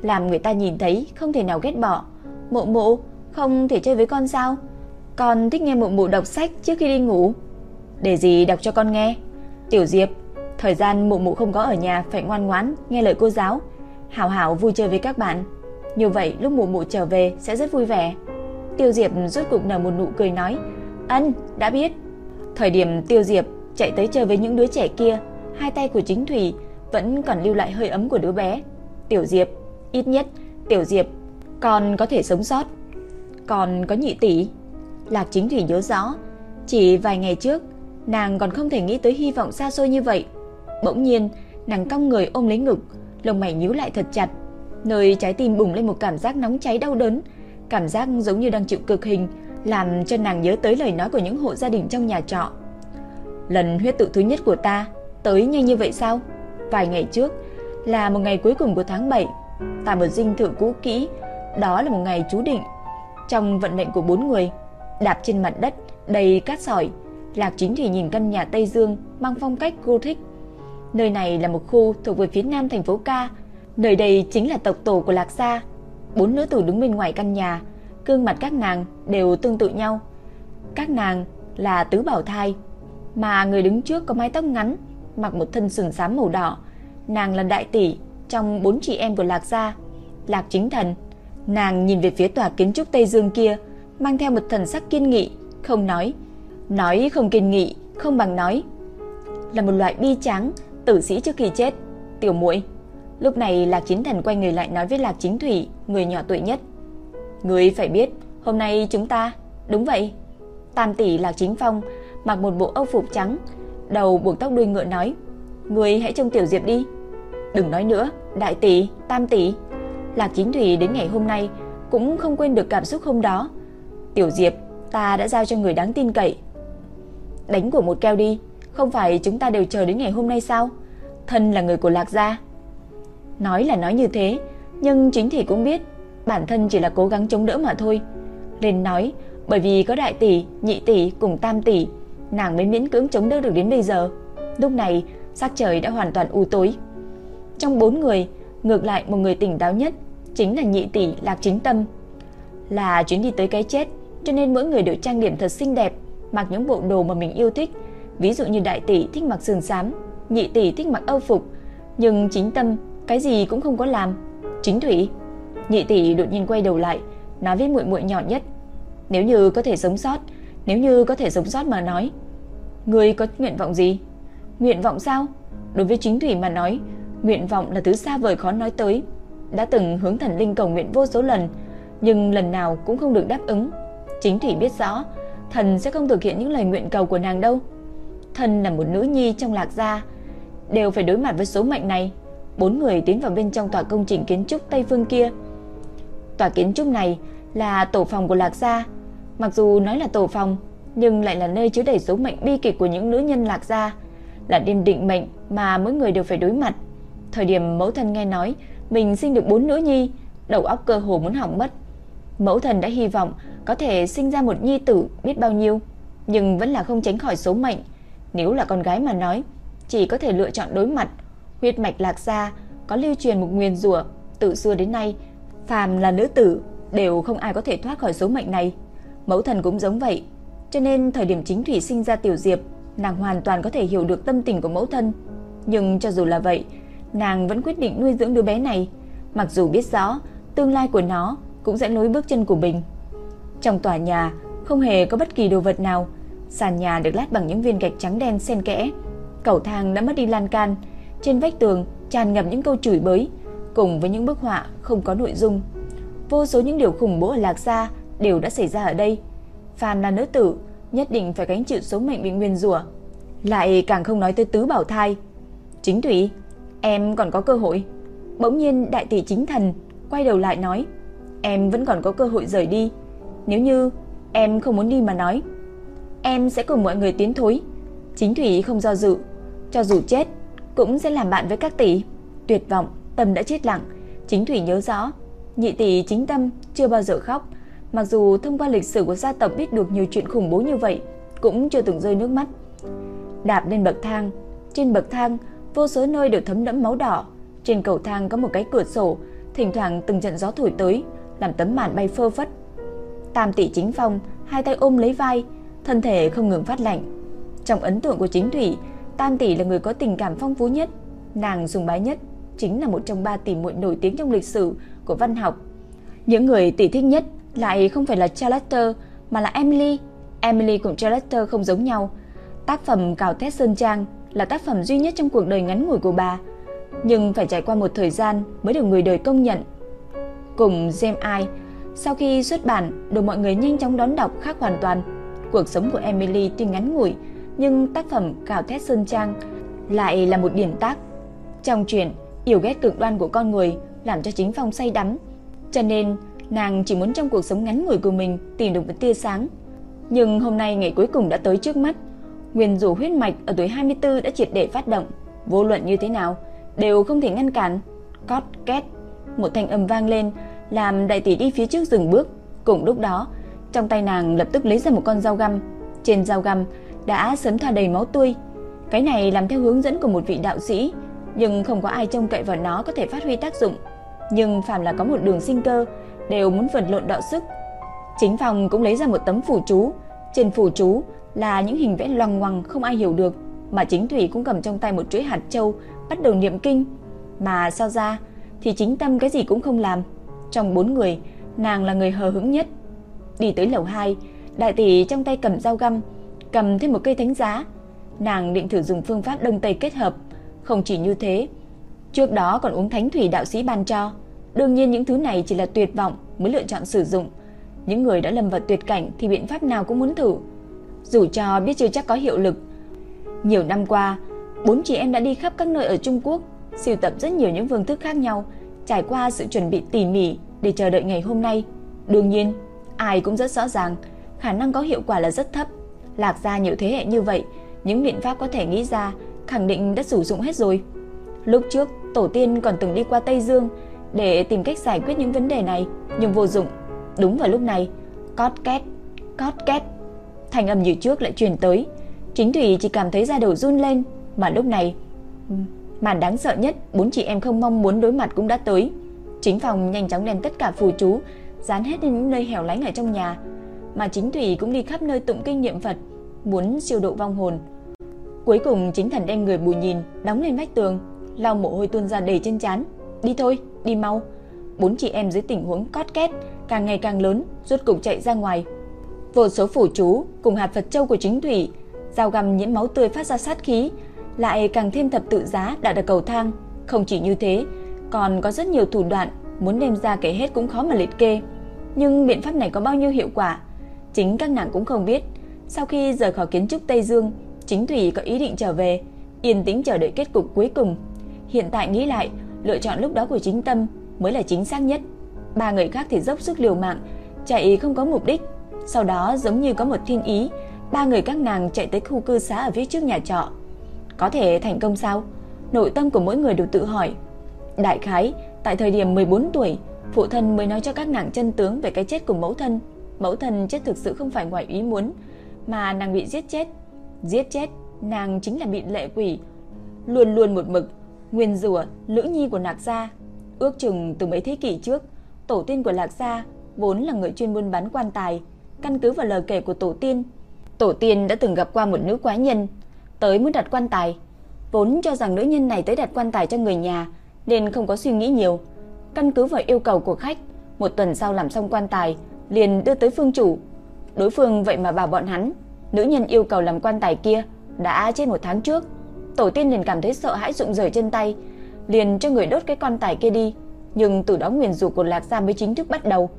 làm người ta nhìn thấy không thể nào ghét bỏ. "Mộ Mộ, không thể chơi với con sao? Con thích nghe Mộ Mộ đọc sách trước khi đi ngủ." "Để gì đọc cho con nghe?" "Tiểu Diệp, thời gian Mộ Mộ không có ở nhà phải ngoan ngoãn nghe lời cô giáo, hảo hảo vui chơi với các bạn." Như vậy lúc mụ mụ trở về sẽ rất vui vẻ. Tiêu Diệp rốt cục nở một nụ cười nói, "Ân, đã biết." Thời điểm Tiêu Diệp chạy tới chơi với những đứa trẻ kia, hai tay của Chính Thủy vẫn còn lưu lại hơi ấm của đứa bé. "Tiểu Diệp, ít nhất Tiểu Diệp còn có thể sống sót. Còn có nhị tỷ." Lạc Chính Thủy nhớ rõ, chỉ vài ngày trước, nàng còn không thể nghĩ tới hy vọng xa xôi như vậy. Bỗng nhiên, nàng cong người ôm lấy ngực, lông mày nhíu lại thật chặt nơi trái tim bùng lên một cảm giác nóng cháy đau đớn, cảm giác giống như đang chịu cực hình, làm cho nàng nhớ tới lời nói của những hộ gia đình trong nhà trọ. Lần huyết tự thứ nhất của ta tới nhanh như vậy sao? Vài ngày trước là một ngày cuối cùng của tháng 7, ta một dinh thự cũ kỹ, đó là một ngày chú định. Trong vận mệnh của bốn người, đạp trên mặt đất đầy cát sỏi, Lạc Chính thì nhìn căn nhà Tây Dương mang phong cách Gothic. Nơi này là một khu thuộc về phía nam thành phố Ca, Nơi đây chính là tộc tổ của Lạc Gia. Bốn nữ tử đứng bên ngoài căn nhà, gương mặt các nàng đều tương tự nhau. Các nàng là tứ bảo thai, mà người đứng trước có mái tóc ngắn, mặc một thân sừng xám màu đỏ. Nàng là đại tỷ trong bốn chị em của Lạc Gia, Lạc Chính Thần. Nàng nhìn về phía tòa kiến trúc Tây Dương kia, mang theo một thần sắc kiên nghị, không nói. Nói không kiên nghị, không bằng nói. Là một loại bi tráng, tử sĩ trước khi chết. Tiểu muội Lúc này Lạc Chính Thần quay người lại nói với Lạc Chính Thủy, người nhỏ tuổi nhất. Người phải biết, hôm nay chúng ta... Đúng vậy. Tam tỷ Lạc Chính Phong mặc một bộ âu phục trắng, đầu buộc tóc đuôi ngựa nói. Người hãy trông Tiểu Diệp đi. Đừng nói nữa, đại tỷ, tam tỷ. Lạc Chính Thủy đến ngày hôm nay cũng không quên được cảm xúc hôm đó. Tiểu Diệp, Ta đã giao cho người đáng tin cậy. Đánh của một keo đi, không phải chúng ta đều chờ đến ngày hôm nay sao? Thân là người của Lạc gia. Nói là nói như thế, nhưng chính thì cũng biết, bản thân chỉ là cố gắng chống đỡ mà thôi. Lên nói, bởi vì có đại tỷ, nhị tỷ cùng tam tỷ, nàng mới miễn cưỡng chống đỡ được đến bây giờ. Lúc này, sắc trời đã hoàn toàn u tối. Trong bốn người, ngược lại một người tỉnh táo nhất chính là nhị tỷ Lạc Chính Tâm. Là chuyến đi tới cái chết, cho nên mỗi người đều trang điểm thật xinh đẹp, mặc những bộ đồ mà mình yêu thích. Ví dụ như đại tỷ thích mặc sườn xám, nhị tỷ thích mặc âu phục, nhưng chính tâm cái gì cũng không có làm. Chính thủy, nhị tỷ đột nhiên quay đầu lại, nói với muội muội nhỏ nhất, nếu như có thể sống sót, nếu như có thể sống sót mà nói, người có nguyện vọng gì? Nguyện vọng sao? Đối với chính thủy mà nói, nguyện vọng là thứ xa vời khó nói tới. Đã từng hướng thần linh cầu nguyện vô số lần, nhưng lần nào cũng không được đáp ứng. Chính thủy biết rõ, thần sẽ không thực hiện những lời nguyện cầu của nàng đâu. Thần là một nữ nhi trong lạc gia, đều phải đối mặt với số mệnh này. Bốn người tiến vào bên trong tòa công trình kiến trúc Tây Phương kia. Tòa kiến trúc này là tổ phòng của Lạc gia. Mặc dù nói là tổ phòng, nhưng lại là nơi chứa đầy số mệnh bi kịch của những nữ nhân Lạc gia, là đêm định mệnh mà mỗi người đều phải đối mặt. Thời điểm mẫu thân nghe nói mình sinh được bốn nữ nhi, đầu óc cơ hồ muốn hỏng mất. Mẫu thần đã hy vọng có thể sinh ra một nhi tử biết bao nhiêu, nhưng vẫn là không tránh khỏi số mệnh. Nếu là con gái mà nói, chỉ có thể lựa chọn đối mặt. Huyết mạch lạc gia có lưu truyền một nguyên rủa từ xưa đến nay, phàm là nữ tử đều không ai có thể thoát khỏi số mệnh này. Mẫu thần cũng giống vậy, cho nên thời điểm chính thủy sinh ra tiểu diệp, nàng hoàn toàn có thể hiểu được tâm tình của mẫu thân. Nhưng cho dù là vậy, nàng vẫn quyết định nuôi dưỡng đứa bé này, mặc dù biết rõ tương lai của nó cũng sẽ nối bước chân của mình. Trong tòa nhà không hề có bất kỳ đồ vật nào, sàn nhà được lát bằng những viên gạch trắng đen xen kẽ. Cầu thang đã mất đi lan can, trên vách tường tràn ngập những câu chửi bới, cùng với những bức họa không có nội dung. Vô số những điều khủng bố ở Lạc Gia đều đã xảy ra ở đây. Phàm là nữ tử, nhất định phải gánh chịu số mệnh bị nguyên rủa. Lại càng không nói tới tứ bảo thai. Chính Thủy, em còn có cơ hội. Bỗng nhiên đại tỷ chính thần quay đầu lại nói, em vẫn còn có cơ hội rời đi. Nếu như em không muốn đi mà nói, em sẽ cùng mọi người tiến thối. Chính Thủy không do dự, cho dù chết cũng sẽ làm bạn với các tỷ. Tuyệt vọng, tâm đã chết lặng. Chính Thủy nhớ rõ, nhị tỷ chính tâm chưa bao giờ khóc, mặc dù thông qua lịch sử của gia tộc biết được nhiều chuyện khủng bố như vậy, cũng chưa từng rơi nước mắt. Đạp lên bậc thang, trên bậc thang vô số nơi đều thấm đẫm máu đỏ, trên cầu thang có một cái cửa sổ, thỉnh thoảng từng trận gió thổi tới, làm tấm màn bay phơ phất. Tam tỷ chính phong, hai tay ôm lấy vai, thân thể không ngừng phát lạnh. Trong ấn tượng của chính thủy, Tam tỷ là người có tình cảm phong phú nhất, nàng dùng bái nhất, chính là một trong ba tỷ muội nổi tiếng trong lịch sử của văn học. Những người tỷ thích nhất lại không phải là Charlotte mà là Emily. Emily cùng Charlotte không giống nhau. Tác phẩm Cào Thét Sơn Trang là tác phẩm duy nhất trong cuộc đời ngắn ngủi của bà, nhưng phải trải qua một thời gian mới được người đời công nhận. Cùng James I, sau khi xuất bản, được mọi người nhanh chóng đón đọc khác hoàn toàn. Cuộc sống của Emily tuy ngắn ngủi, nhưng tác phẩm Cào Thét Sơn Trang lại là một điển tác. Trong chuyện yêu ghét cực đoan của con người làm cho chính Phong say đắm, cho nên nàng chỉ muốn trong cuộc sống ngắn ngủi của mình tìm được một tia sáng. Nhưng hôm nay ngày cuối cùng đã tới trước mắt, nguyên rủ huyết mạch ở tuổi 24 đã triệt để phát động, vô luận như thế nào đều không thể ngăn cản. Cót két, một thanh âm vang lên, làm đại tỷ đi phía trước dừng bước. Cùng lúc đó, trong tay nàng lập tức lấy ra một con dao găm. Trên dao găm đã sớm thoa đầy máu tươi. Cái này làm theo hướng dẫn của một vị đạo sĩ, nhưng không có ai trông cậy vào nó có thể phát huy tác dụng. Nhưng phàm là có một đường sinh cơ, đều muốn vật lộn đọ sức. Chính phòng cũng lấy ra một tấm phù chú, trên phù chú là những hình vẽ loằng ngoằng không ai hiểu được, mà chính thủy cũng cầm trong tay một chuỗi hạt châu, bắt đầu niệm kinh. Mà sao ra thì chính tâm cái gì cũng không làm. Trong bốn người, nàng là người hờ hững nhất. Đi tới lầu 2, đại tỷ trong tay cầm dao găm, cầm thêm một cây thánh giá. Nàng định thử dùng phương pháp đông tây kết hợp, không chỉ như thế, trước đó còn uống thánh thủy đạo sĩ ban cho. Đương nhiên những thứ này chỉ là tuyệt vọng mới lựa chọn sử dụng. Những người đã lâm vào tuyệt cảnh thì biện pháp nào cũng muốn thử. Dù cho biết chưa chắc có hiệu lực. Nhiều năm qua, bốn chị em đã đi khắp các nơi ở Trung Quốc, sưu tập rất nhiều những phương thức khác nhau, trải qua sự chuẩn bị tỉ mỉ để chờ đợi ngày hôm nay. Đương nhiên, ai cũng rất rõ ràng, khả năng có hiệu quả là rất thấp. Lạc ra nhiều thế hệ như vậy, những biện pháp có thể nghĩ ra khẳng định đã sử dụng hết rồi. Lúc trước, tổ tiên còn từng đi qua Tây Dương để tìm cách giải quyết những vấn đề này, nhưng vô dụng. Đúng vào lúc này, cót két, cót két, thành âm như trước lại truyền tới. Chính Thủy chỉ cảm thấy da đầu run lên, mà lúc này, màn đáng sợ nhất, bốn chị em không mong muốn đối mặt cũng đã tới. Chính phòng nhanh chóng đem tất cả phù chú dán hết đến những nơi hẻo lánh ở trong nhà, mà chính Thủy cũng đi khắp nơi tụng kinh niệm Phật, muốn siêu độ vong hồn. Cuối cùng chính thần đem người bù nhìn đóng lên vách tường, lau mồ hôi tuôn ra đầy trên trán. Đi thôi, đi mau. Bốn chị em dưới tình huống cót két càng ngày càng lớn, rốt cục chạy ra ngoài. Vô số phủ chú cùng hạt Phật châu của chính thủy, dao găm nhiễm máu tươi phát ra sát khí, lại càng thêm thập tự giá đã được cầu thang. Không chỉ như thế, còn có rất nhiều thủ đoạn muốn đem ra kể hết cũng khó mà liệt kê. Nhưng biện pháp này có bao nhiêu hiệu quả, chính các nàng cũng không biết. Sau khi rời khỏi kiến trúc Tây Dương, Chính Thủy có ý định trở về, yên tĩnh chờ đợi kết cục cuối cùng. Hiện tại nghĩ lại, lựa chọn lúc đó của chính tâm mới là chính xác nhất. Ba người khác thì dốc sức liều mạng, chạy không có mục đích. Sau đó giống như có một thiên ý, ba người các nàng chạy tới khu cư xá ở phía trước nhà trọ. Có thể thành công sao? Nội tâm của mỗi người đều tự hỏi. Đại khái, tại thời điểm 14 tuổi, phụ thân mới nói cho các nàng chân tướng về cái chết của mẫu thân. Mẫu thân chết thực sự không phải ngoài ý muốn, mà nàng bị giết chết. Giết chết, nàng chính là bị lệ quỷ, luôn luôn một mực nguyên rủa lữ nhi của Lạc gia. Ước chừng từ mấy thế kỷ trước, tổ tiên của Lạc gia vốn là người chuyên buôn bán quan tài, căn cứ vào lời kể của tổ tiên, tổ tiên đã từng gặp qua một nữ quái nhân tới muốn đặt quan tài, vốn cho rằng nữ nhân này tới đặt quan tài cho người nhà nên không có suy nghĩ nhiều. Căn cứ vào yêu cầu của khách, một tuần sau làm xong quan tài, liền đưa tới phương chủ. Đối phương vậy mà bảo bọn hắn, nữ nhân yêu cầu làm quan tài kia đã chết một tháng trước. Tổ tiên liền cảm thấy sợ hãi rụng rời chân tay, liền cho người đốt cái quan tài kia đi, nhưng từ đó nguyền rủa của Lạc Gia mới chính thức bắt đầu.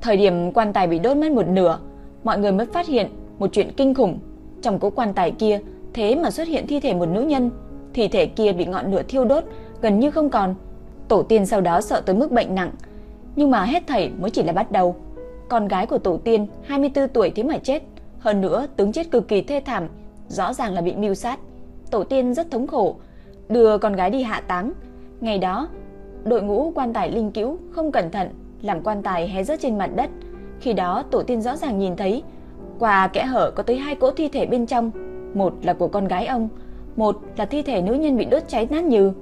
Thời điểm quan tài bị đốt mất một nửa, mọi người mới phát hiện một chuyện kinh khủng. Trong cố quan tài kia, thế mà xuất hiện thi thể một nữ nhân, thi thể kia bị ngọn lửa thiêu đốt, gần như không còn. Tổ tiên sau đó sợ tới mức bệnh nặng, nhưng mà hết thảy mới chỉ là bắt đầu. Con gái của tổ tiên 24 tuổi thế mà chết, hơn nữa tướng chết cực kỳ thê thảm, rõ ràng là bị mưu sát. Tổ tiên rất thống khổ, đưa con gái đi hạ táng. Ngày đó, đội ngũ quan tài linh cữu không cẩn thận làm quan tài hé rớt trên mặt đất. Khi đó tổ tiên rõ ràng nhìn thấy qua kẽ hở có tới hai cỗ thi thể bên trong, một là của con gái ông, một là thi thể nữ nhân bị đốt cháy nát như.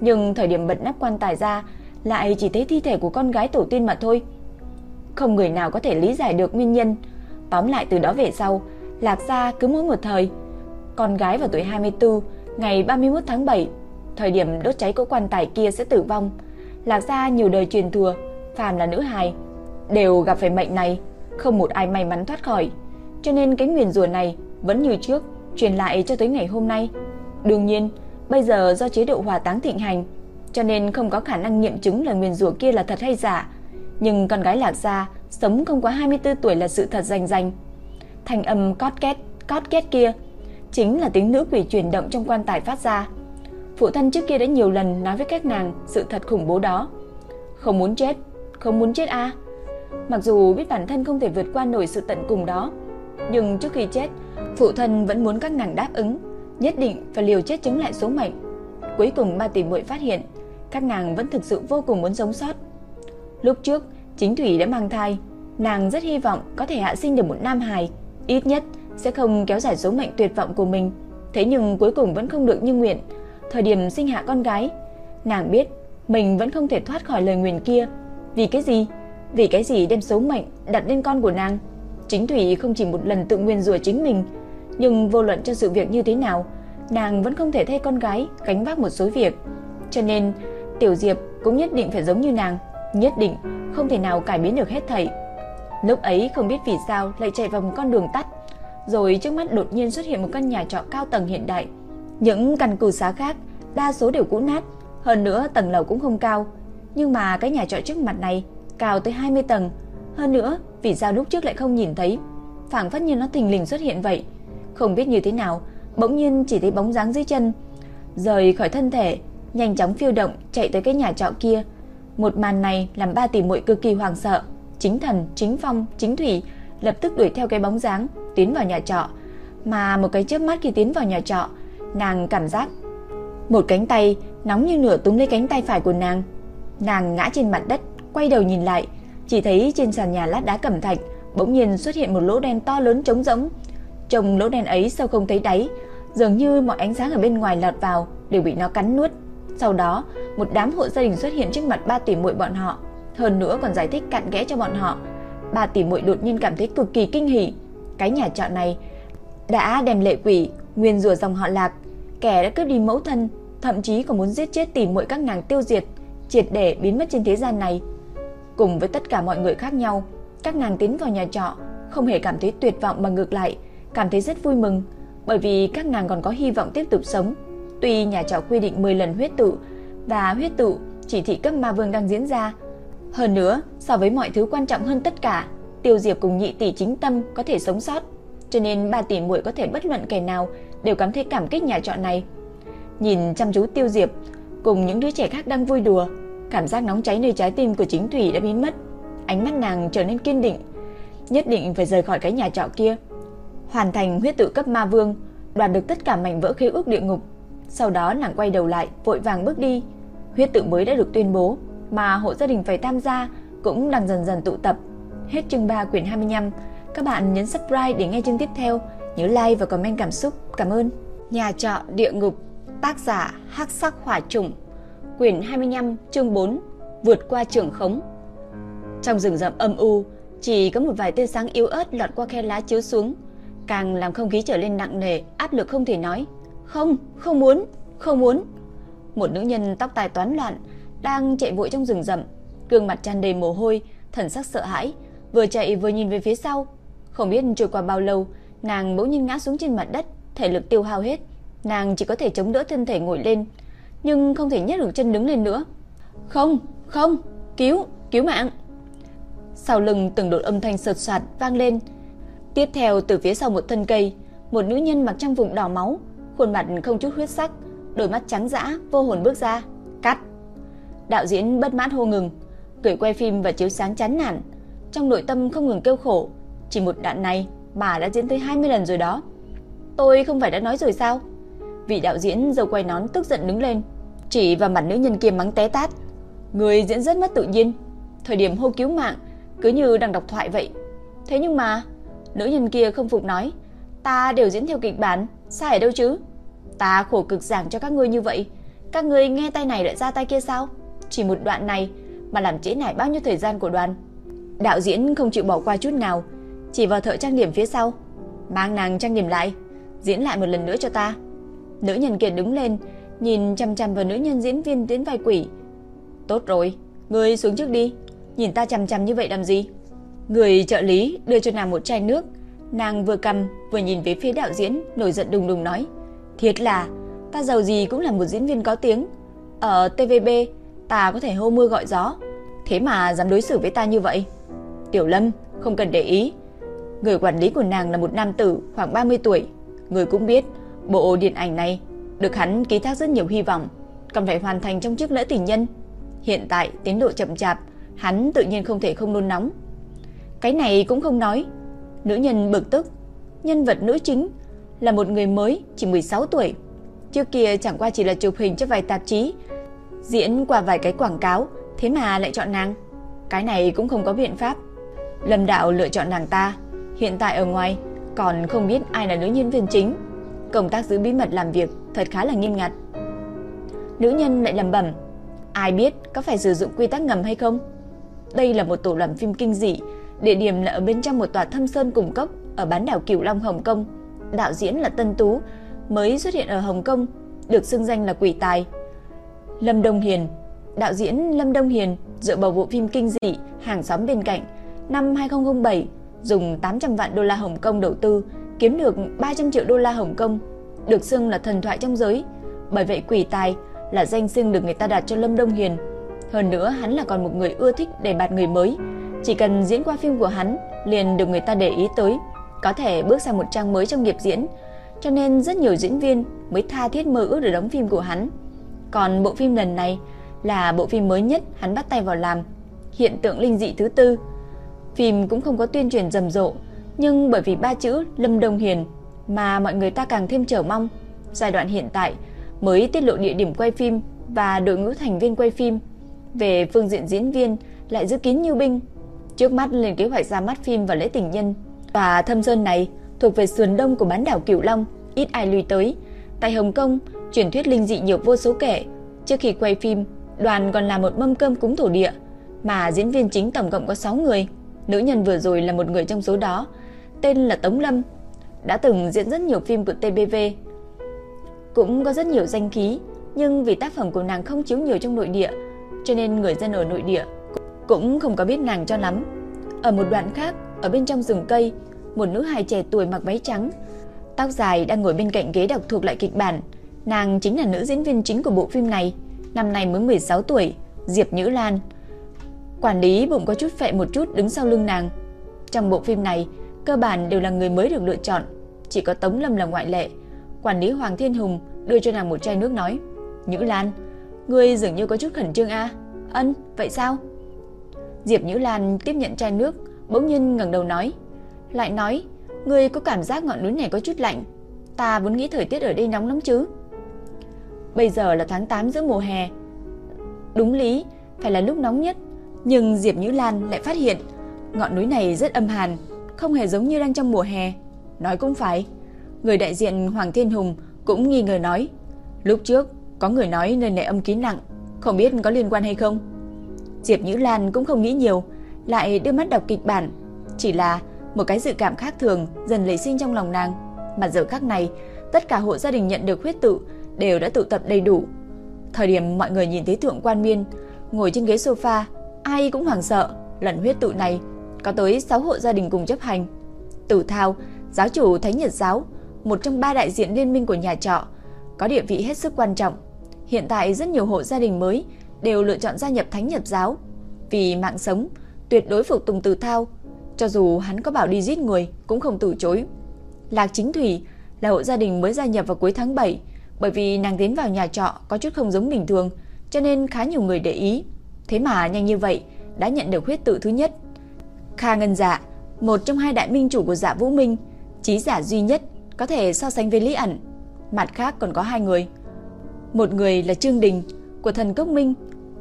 Nhưng thời điểm bật nắp quan tài ra, lại chỉ thấy thi thể của con gái tổ tiên mà thôi. Không người nào có thể lý giải được nguyên nhân. Tóm lại từ đó về sau, Lạc gia cứ mỗi một thời, con gái vào tuổi 24, ngày 31 tháng 7, thời điểm đốt cháy cỗ quan tài kia sẽ tử vong. Lạc gia nhiều đời truyền thừa, phàm là nữ hài đều gặp phải mệnh này, không một ai may mắn thoát khỏi. Cho nên cái nguyền rủa này vẫn như trước, truyền lại cho tới ngày hôm nay. Đương nhiên, bây giờ do chế độ hỏa táng thịnh hành, cho nên không có khả năng nghiệm chứng là nguyền rủa kia là thật hay giả. Nhưng con gái Lạc gia sống không quá 24 tuổi là sự thật rành rành. Thành âm cót két, cót két kia chính là tiếng nữ quỷ chuyển động trong quan tài phát ra. Phụ thân trước kia đã nhiều lần nói với các nàng sự thật khủng bố đó. Không muốn chết, không muốn chết a. Mặc dù biết bản thân không thể vượt qua nổi sự tận cùng đó, nhưng trước khi chết, phụ thân vẫn muốn các nàng đáp ứng, nhất định phải liều chết chống lại số mệnh. Cuối cùng ba tỷ muội phát hiện, các nàng vẫn thực sự vô cùng muốn sống sót. Lúc trước, chính thủy đã mang thai, nàng rất hy vọng có thể hạ sinh được một nam hài, ít nhất sẽ không kéo dài số mệnh tuyệt vọng của mình. Thế nhưng cuối cùng vẫn không được như nguyện. Thời điểm sinh hạ con gái, nàng biết mình vẫn không thể thoát khỏi lời nguyền kia. Vì cái gì? Vì cái gì đem số mệnh đặt lên con của nàng? Chính Thủy không chỉ một lần tự nguyên rủa chính mình, nhưng vô luận cho sự việc như thế nào, nàng vẫn không thể thay con gái gánh vác một số việc. Cho nên, Tiểu Diệp cũng nhất định phải giống như nàng, nhất định không thể nào cải biến được hết thảy. Lúc ấy không biết vì sao lại chạy vào một con đường tắt, rồi trước mắt đột nhiên xuất hiện một căn nhà trọ cao tầng hiện đại. Những căn cư xá khác, đa số đều cũ nát, hơn nữa tầng lầu cũng không cao, nhưng mà cái nhà trọ trước mặt này cao tới 20 tầng, hơn nữa, vì sao lúc trước lại không nhìn thấy? Phảng phất như nó thình lình xuất hiện vậy. Không biết như thế nào, bỗng nhiên chỉ thấy bóng dáng dưới chân, rời khỏi thân thể, nhanh chóng phiêu động chạy tới cái nhà trọ kia. Một màn này làm ba tỷ muội cực kỳ hoảng sợ. Chính thần, chính phong, chính thủy lập tức đuổi theo cái bóng dáng, tiến vào nhà trọ. Mà một cái chớp mắt khi tiến vào nhà trọ, nàng cảm giác một cánh tay nóng như lửa túm lấy cánh tay phải của nàng. Nàng ngã trên mặt đất, quay đầu nhìn lại, chỉ thấy trên sàn nhà lát đá cẩm thạch bỗng nhiên xuất hiện một lỗ đen to lớn trống rỗng. Trong lỗ đen ấy sâu không thấy đáy, dường như mọi ánh sáng ở bên ngoài lọt vào đều bị nó cắn nuốt. Sau đó, một đám hộ gia đình xuất hiện trước mặt ba tỷ muội bọn họ, hơn nữa còn giải thích cặn kẽ cho bọn họ. Ba tỷ muội đột nhiên cảm thấy cực kỳ kinh hỉ. Cái nhà trọ này đã đem lệ quỷ nguyên rủa dòng họ Lạc, kẻ đã cướp đi mẫu thân, thậm chí còn muốn giết chết tìm muội các nàng tiêu diệt, triệt để biến mất trên thế gian này. Cùng với tất cả mọi người khác nhau, các nàng tiến vào nhà trọ không hề cảm thấy tuyệt vọng mà ngược lại, cảm thấy rất vui mừng, bởi vì các nàng còn có hy vọng tiếp tục sống. Tuy nhà trọ quy định 10 lần huyết tụ và huyết tụ chỉ thị cấp ma vương đang diễn ra, hơn nữa, so với mọi thứ quan trọng hơn tất cả, Tiêu Diệp cùng nhị tỷ chính tâm có thể sống sót, cho nên ba tỷ muội có thể bất luận kẻ nào đều cảm thấy cảm kích nhà trọ này. Nhìn chăm chú Tiêu Diệp cùng những đứa trẻ khác đang vui đùa, cảm giác nóng cháy nơi trái tim của Chính Thủy đã biến mất. Ánh mắt nàng trở nên kiên định, nhất định phải rời khỏi cái nhà trọ kia, hoàn thành huyết tự cấp ma vương, đoạt được tất cả mảnh vỡ khế ước địa ngục. Sau đó nàng quay đầu lại, vội vàng bước đi. Huyết tự mới đã được tuyên bố, mà hộ gia đình phải tham gia cũng đang dần dần tụ tập. Hết chương 3 quyển 25. Các bạn nhấn subscribe để nghe chương tiếp theo, nhớ like và comment cảm xúc. Cảm ơn. Nhà trọ địa ngục, tác giả Hắc Sắc Hỏa Trùng, quyển 25, chương 4, vượt qua trường khống. Trong rừng rậm âm u, chỉ có một vài tia sáng yếu ớt lọt qua khe lá chiếu xuống, càng làm không khí trở lên nặng nề, áp lực không thể nói. "Không, không muốn, không muốn." Một nữ nhân tóc tai toán loạn đang chạy vội trong rừng rậm, gương mặt tràn đầy mồ hôi, thần sắc sợ hãi, vừa chạy vừa nhìn về phía sau. Không biết trôi qua bao lâu, nàng bỗng nhiên ngã xuống trên mặt đất, thể lực tiêu hao hết, nàng chỉ có thể chống đỡ thân thể ngồi lên, nhưng không thể nhấc được chân đứng lên nữa. "Không, không, cứu, cứu mạng!" Sau lưng từng đột âm thanh sột soạt vang lên. Tiếp theo từ phía sau một thân cây, một nữ nhân mặc trang phục đỏ máu, khuôn mặt không chút huyết sắc, đôi mắt trắng dã, vô hồn bước ra. Cắt. Đạo diễn bất mãn hô ngừng, cười quay phim và chiếu sáng chán nản, trong nội tâm không ngừng kêu khổ, chỉ một đoạn này bà đã diễn tới 20 lần rồi đó. Tôi không phải đã nói rồi sao? Vị đạo diễn dâu quay nón tức giận đứng lên, chỉ vào mặt nữ nhân kia mắng té tát. Người diễn rất mất tự nhiên, thời điểm hô cứu mạng cứ như đang đọc thoại vậy. Thế nhưng mà, nữ nhân kia không phục nói, ta đều diễn theo kịch bản, sai ở đâu chứ? Ta khổ cực giảng cho các ngươi như vậy, các ngươi nghe tay này lại ra tay kia sao? Chỉ một đoạn này mà làm trễ nải bao nhiêu thời gian của đoàn. Đạo diễn không chịu bỏ qua chút nào, chỉ vào thợ trang điểm phía sau, mang nàng trang điểm lại, diễn lại một lần nữa cho ta. Nữ nhân kia đứng lên, nhìn chăm chăm vào nữ nhân diễn viên đến vai quỷ. Tốt rồi, ngươi xuống trước đi, nhìn ta chăm chăm như vậy làm gì? Người trợ lý đưa cho nàng một chai nước, nàng vừa cầm vừa nhìn về phía đạo diễn, nổi giận đùng đùng nói: "Thiệt là, ta giàu gì cũng là một diễn viên có tiếng, ở TVB ta có thể hô mưa gọi gió, thế mà dám đối xử với ta như vậy?" Tiểu Lâm, không cần để ý. Người quản lý của nàng là một nam tử khoảng 30 tuổi, người cũng biết, bộ điện ảnh này được hắn ký thác rất nhiều hy vọng, còn phải hoàn thành trong chức lễ tình nhân. Hiện tại tiến độ chậm chạp, hắn tự nhiên không thể không nôn nóng. Cái này cũng không nói. Nữ nhân bực tức, nhân vật nữ chính là một người mới chỉ 16 tuổi. Trước kia chẳng qua chỉ là chụp hình cho vài tạp chí, diễn qua vài cái quảng cáo, thế mà lại chọn nàng. Cái này cũng không có biện pháp. Lâm Đạo lựa chọn nàng ta, hiện tại ở ngoài còn không biết ai là nữ nhân viên chính. Công tác giữ bí mật làm việc thật khá là nghiêm ngặt. Nữ nhân lại lẩm bẩm, ai biết có phải sử dụng quy tắc ngầm hay không? Đây là một tổ làm phim kinh dị, địa điểm là ở bên trong một tòa thâm sơn cùng cốc ở bán đảo Cửu Long Hồng Kông. Đạo diễn là Tân Tú, mới xuất hiện ở Hồng Kông, được xưng danh là quỷ tài. Lâm Đông Hiền, đạo diễn Lâm Đông Hiền dựa vào bộ phim kinh dị Hàng xóm bên cạnh năm 2007 dùng 800 vạn đô la Hồng Kông đầu tư, kiếm được 300 triệu đô la Hồng Kông, được xưng là thần thoại trong giới. Bởi vậy quỷ tài là danh xưng được người ta đặt cho Lâm Đông Hiền. Hơn nữa hắn là còn một người ưa thích để bạt người mới, chỉ cần diễn qua phim của hắn liền được người ta để ý tới, có thể bước sang một trang mới trong nghiệp diễn, cho nên rất nhiều diễn viên mới tha thiết mơ ước được đóng phim của hắn. Còn bộ phim lần này là bộ phim mới nhất hắn bắt tay vào làm, hiện tượng linh dị thứ tư. Phim cũng không có tuyên truyền rầm rộ, Nhưng bởi vì ba chữ Lâm Đông Hiền mà mọi người ta càng thêm chờ mong. Giai đoạn hiện tại mới tiết lộ địa điểm quay phim và đội ngũ thành viên quay phim. Về phương diện diễn viên lại giữ kín như binh. Trước mắt lên kế hoạch ra mắt phim vào lễ tình nhân. Và Thâm Sơn này thuộc về sườn đông của bán đảo Cửu Long, ít ai lui tới. Tại Hồng Kông, truyền thuyết linh dị nhiều vô số kể. Trước khi quay phim, đoàn còn làm một mâm cơm cúng thổ địa, mà diễn viên chính tổng cộng có 6 người. Nữ nhân vừa rồi là một người trong số đó, tên là Tống Lâm, đã từng diễn rất nhiều phim của TBV. Cũng có rất nhiều danh khí, nhưng vì tác phẩm của nàng không chiếu nhiều trong nội địa, cho nên người dân ở nội địa cũng không có biết nàng cho lắm. Ở một đoạn khác, ở bên trong rừng cây, một nữ hài trẻ tuổi mặc váy trắng, tóc dài đang ngồi bên cạnh ghế đọc thuộc lại kịch bản. Nàng chính là nữ diễn viên chính của bộ phim này, năm nay mới 16 tuổi, Diệp Nhữ Lan. Quản lý bụng có chút phệ một chút đứng sau lưng nàng. Trong bộ phim này, cơ bản đều là người mới được lựa chọn, chỉ có Tống Lâm là ngoại lệ. Quản lý Hoàng Thiên Hùng đưa cho nàng một chai nước nói: "Nhữ Lan, ngươi dường như có chút khẩn trương a." À? "Ân, vậy sao?" Diệp Nhữ Lan tiếp nhận chai nước, bỗng nhiên ngẩng đầu nói, lại nói, "Ngươi có cảm giác ngọn núi này có chút lạnh, ta vốn nghĩ thời tiết ở đây nóng lắm chứ." Bây giờ là tháng 8 giữa mùa hè. Đúng lý, phải là lúc nóng nhất, nhưng Diệp Nhữ Lan lại phát hiện ngọn núi này rất âm hàn, không hề giống như đang trong mùa hè. Nói cũng phải. Người đại diện Hoàng Thiên Hùng cũng nghi ngờ nói. Lúc trước, có người nói nơi này âm khí nặng, không biết có liên quan hay không. Diệp Nhữ Lan cũng không nghĩ nhiều, lại đưa mắt đọc kịch bản. Chỉ là một cái dự cảm khác thường dần lấy sinh trong lòng nàng. Mà giờ khắc này, tất cả hộ gia đình nhận được huyết tự đều đã tụ tập đầy đủ. Thời điểm mọi người nhìn thấy thượng quan miên ngồi trên ghế sofa, ai cũng hoảng sợ, lần huyết tụ này có tới 6 hộ gia đình cùng chấp hành. Tử Thao, giáo chủ Thánh Nhật giáo, một trong ba đại diện liên minh của nhà trọ, có địa vị hết sức quan trọng. Hiện tại rất nhiều hộ gia đình mới đều lựa chọn gia nhập Thánh Nhật giáo vì mạng sống, tuyệt đối phục tùng Tử Thao, cho dù hắn có bảo đi giết người cũng không từ chối. Lạc Chính Thủy là hộ gia đình mới gia nhập vào cuối tháng 7, bởi vì nàng tiến vào nhà trọ có chút không giống bình thường, cho nên khá nhiều người để ý. Thế mà nhanh như vậy đã nhận được huyết tự thứ nhất. Kha Ngân Dạ, một trong hai đại minh chủ của Dạ Vũ Minh, trí giả duy nhất có thể so sánh với Lý ẩn. Mặt khác còn có hai người. Một người là Trương Đình của Thần Cốc Minh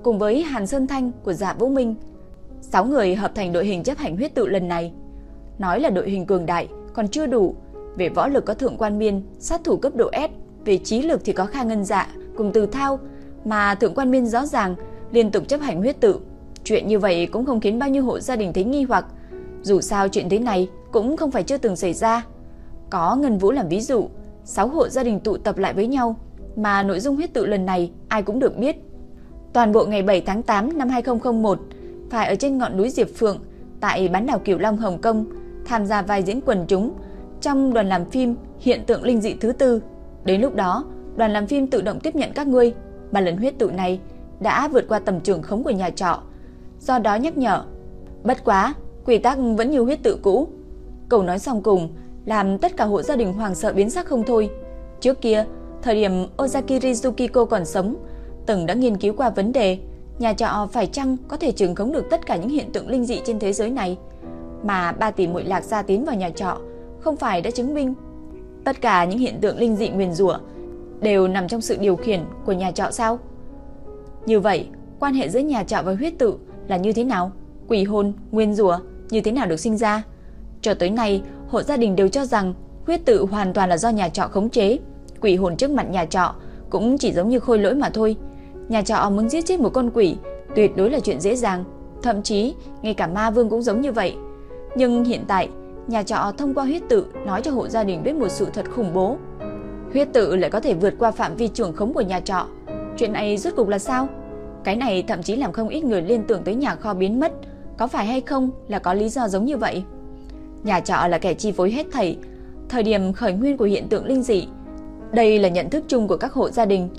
cùng với Hàn Sơn Thanh của Dạ Vũ Minh. Sáu người hợp thành đội hình chấp hành huyết tự lần này. Nói là đội hình cường đại còn chưa đủ, về võ lực có thượng quan miên, sát thủ cấp độ S, về trí lực thì có Kha Ngân Dạ cùng Từ Thao, mà thượng quan miên rõ ràng liên tục chấp hành huyết tự. Chuyện như vậy cũng không khiến bao nhiêu hộ gia đình thấy nghi hoặc, dù sao chuyện thế này cũng không phải chưa từng xảy ra. Có Ngân Vũ làm ví dụ, sáu hộ gia đình tụ tập lại với nhau, mà nội dung huyết tự lần này ai cũng được biết. Toàn bộ ngày 7 tháng 8 năm 2001, phải ở trên ngọn núi Diệp Phượng, tại bán đảo Cửu Long Hồng Kông, tham gia vai diễn quần chúng trong đoàn làm phim Hiện tượng linh dị thứ tư. Đến lúc đó, đoàn làm phim tự động tiếp nhận các ngươi, mà lần huyết tự này đã vượt qua tầm trường khống của nhà trọ. Do đó nhắc nhở, bất quá, quy tắc vẫn như huyết tự cũ. Cậu nói xong cùng, làm tất cả hộ gia đình hoàng sợ biến sắc không thôi. Trước kia, thời điểm Ozaki Rizukiko còn sống, từng đã nghiên cứu qua vấn đề nhà trọ phải chăng có thể trường khống được tất cả những hiện tượng linh dị trên thế giới này. Mà ba tỷ muội lạc gia tiến vào nhà trọ không phải đã chứng minh tất cả những hiện tượng linh dị nguyền rủa đều nằm trong sự điều khiển của nhà trọ sao? Như vậy, quan hệ giữa nhà trọ và huyết tự là như thế nào? Quỷ hồn, nguyên rủa như thế nào được sinh ra? Cho tới nay, hộ gia đình đều cho rằng huyết tự hoàn toàn là do nhà trọ khống chế. Quỷ hồn trước mặt nhà trọ cũng chỉ giống như khôi lỗi mà thôi. Nhà trọ muốn giết chết một con quỷ tuyệt đối là chuyện dễ dàng. Thậm chí, ngay cả ma vương cũng giống như vậy. Nhưng hiện tại, nhà trọ thông qua huyết tự nói cho hộ gia đình biết một sự thật khủng bố. Huyết tự lại có thể vượt qua phạm vi trưởng khống của nhà trọ. Chuyện này rốt cục là sao? Cái này thậm chí làm không ít người liên tưởng tới nhà kho biến mất, có phải hay không là có lý do giống như vậy. Nhà trọ là kẻ chi phối hết thảy, thời điểm khởi nguyên của hiện tượng linh dị. Đây là nhận thức chung của các hộ gia đình.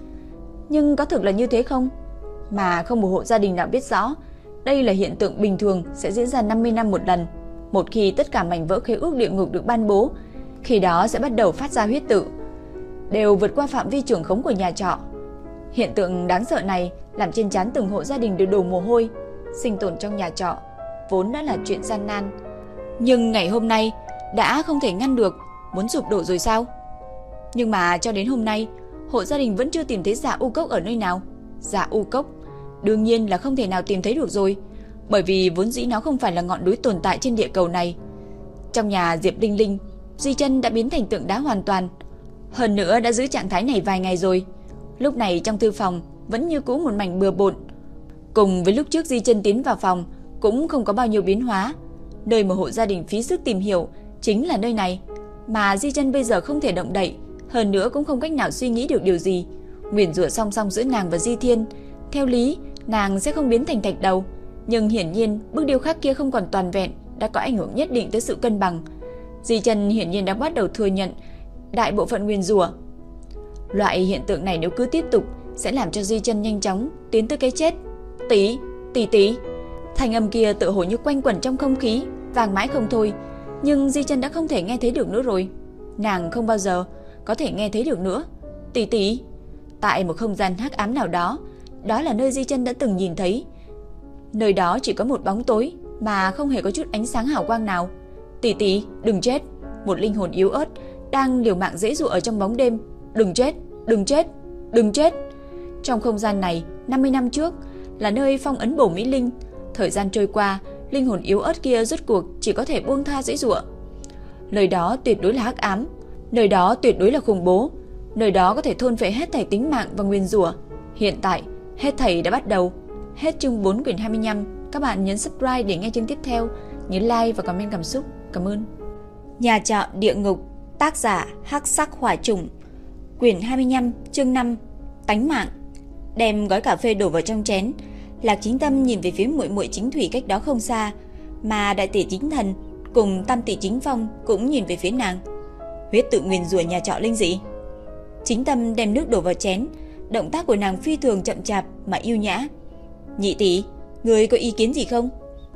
Nhưng có thực là như thế không? Mà không một hộ gia đình nào biết rõ, đây là hiện tượng bình thường sẽ diễn ra 50 năm một lần. Một khi tất cả mảnh vỡ khế ước địa ngục được ban bố, khi đó sẽ bắt đầu phát ra huyết tự, đều vượt qua phạm vi trưởng khống của nhà trọ. Hiện tượng đáng sợ này làm trên trán từng hộ gia đình đều đổ mồ hôi, sinh tồn trong nhà trọ vốn đã là chuyện gian nan. Nhưng ngày hôm nay đã không thể ngăn được, muốn sụp đổ rồi sao? Nhưng mà cho đến hôm nay, hộ gia đình vẫn chưa tìm thấy dạ u cốc ở nơi nào. Dạ u cốc đương nhiên là không thể nào tìm thấy được rồi, bởi vì vốn dĩ nó không phải là ngọn núi tồn tại trên địa cầu này. Trong nhà Diệp Linh Linh, Di chân đã biến thành tượng đá hoàn toàn, hơn nữa đã giữ trạng thái này vài ngày rồi. Lúc này trong thư phòng vẫn như cũ một mảnh bừa bộn. Cùng với lúc trước Di chân tiến vào phòng cũng không có bao nhiêu biến hóa. Nơi mà hộ gia đình phí sức tìm hiểu chính là nơi này, mà Di chân bây giờ không thể động đậy, hơn nữa cũng không cách nào suy nghĩ được điều gì. Nguyền rủa song song giữa nàng và Di Thiên, theo lý nàng sẽ không biến thành thạch đầu, nhưng hiển nhiên bức điêu khắc kia không còn toàn vẹn, đã có ảnh hưởng nhất định tới sự cân bằng. Di chân hiển nhiên đã bắt đầu thừa nhận đại bộ phận nguyên rủa. Loại hiện tượng này nếu cứ tiếp tục sẽ làm cho Di chân nhanh chóng tiến tới cái chết. Tí, tí tí. Thanh âm kia tự hồ như quanh quẩn trong không khí, vàng mãi không thôi, nhưng Di chân đã không thể nghe thấy được nữa rồi. Nàng không bao giờ có thể nghe thấy được nữa. Tỷ tỷ, tại một không gian hắc ám nào đó, đó là nơi Di chân đã từng nhìn thấy. Nơi đó chỉ có một bóng tối mà không hề có chút ánh sáng hào quang nào. Tỷ tỷ, đừng chết. Một linh hồn yếu ớt đang liều mạng dễ dụ ở trong bóng đêm. Đừng chết, đừng chết, đừng chết. Trong không gian này, 50 năm trước là nơi phong ấn bổ Mỹ Linh. Thời gian trôi qua, linh hồn yếu ớt kia rốt cuộc chỉ có thể buông tha dễ dụa. Nơi đó tuyệt đối là hắc ám, nơi đó tuyệt đối là khủng bố, nơi đó có thể thôn phệ hết thảy tính mạng và nguyên rủa. Hiện tại, hết thảy đã bắt đầu. Hết chương 4 quyển 25, các bạn nhấn subscribe để nghe chương tiếp theo, nhớ like và comment cảm xúc. Cảm ơn. Nhà trọ địa ngục, tác giả Hắc Sắc Hỏa Trùng, quyển 25, chương 5, tánh mạng. Đem gói cà phê đổ vào trong chén, Lạc Chính Tâm nhìn về phía muội muội Chính Thủy cách đó không xa, mà đại tỷ Chính Thần cùng Tam tỷ Chính Phong cũng nhìn về phía nàng. Huyết tự nguyên rủa nhà trọ linh dị. Chính Tâm đem nước đổ vào chén, động tác của nàng phi thường chậm chạp mà yêu nhã. "Nhị tỷ, người có ý kiến gì không?"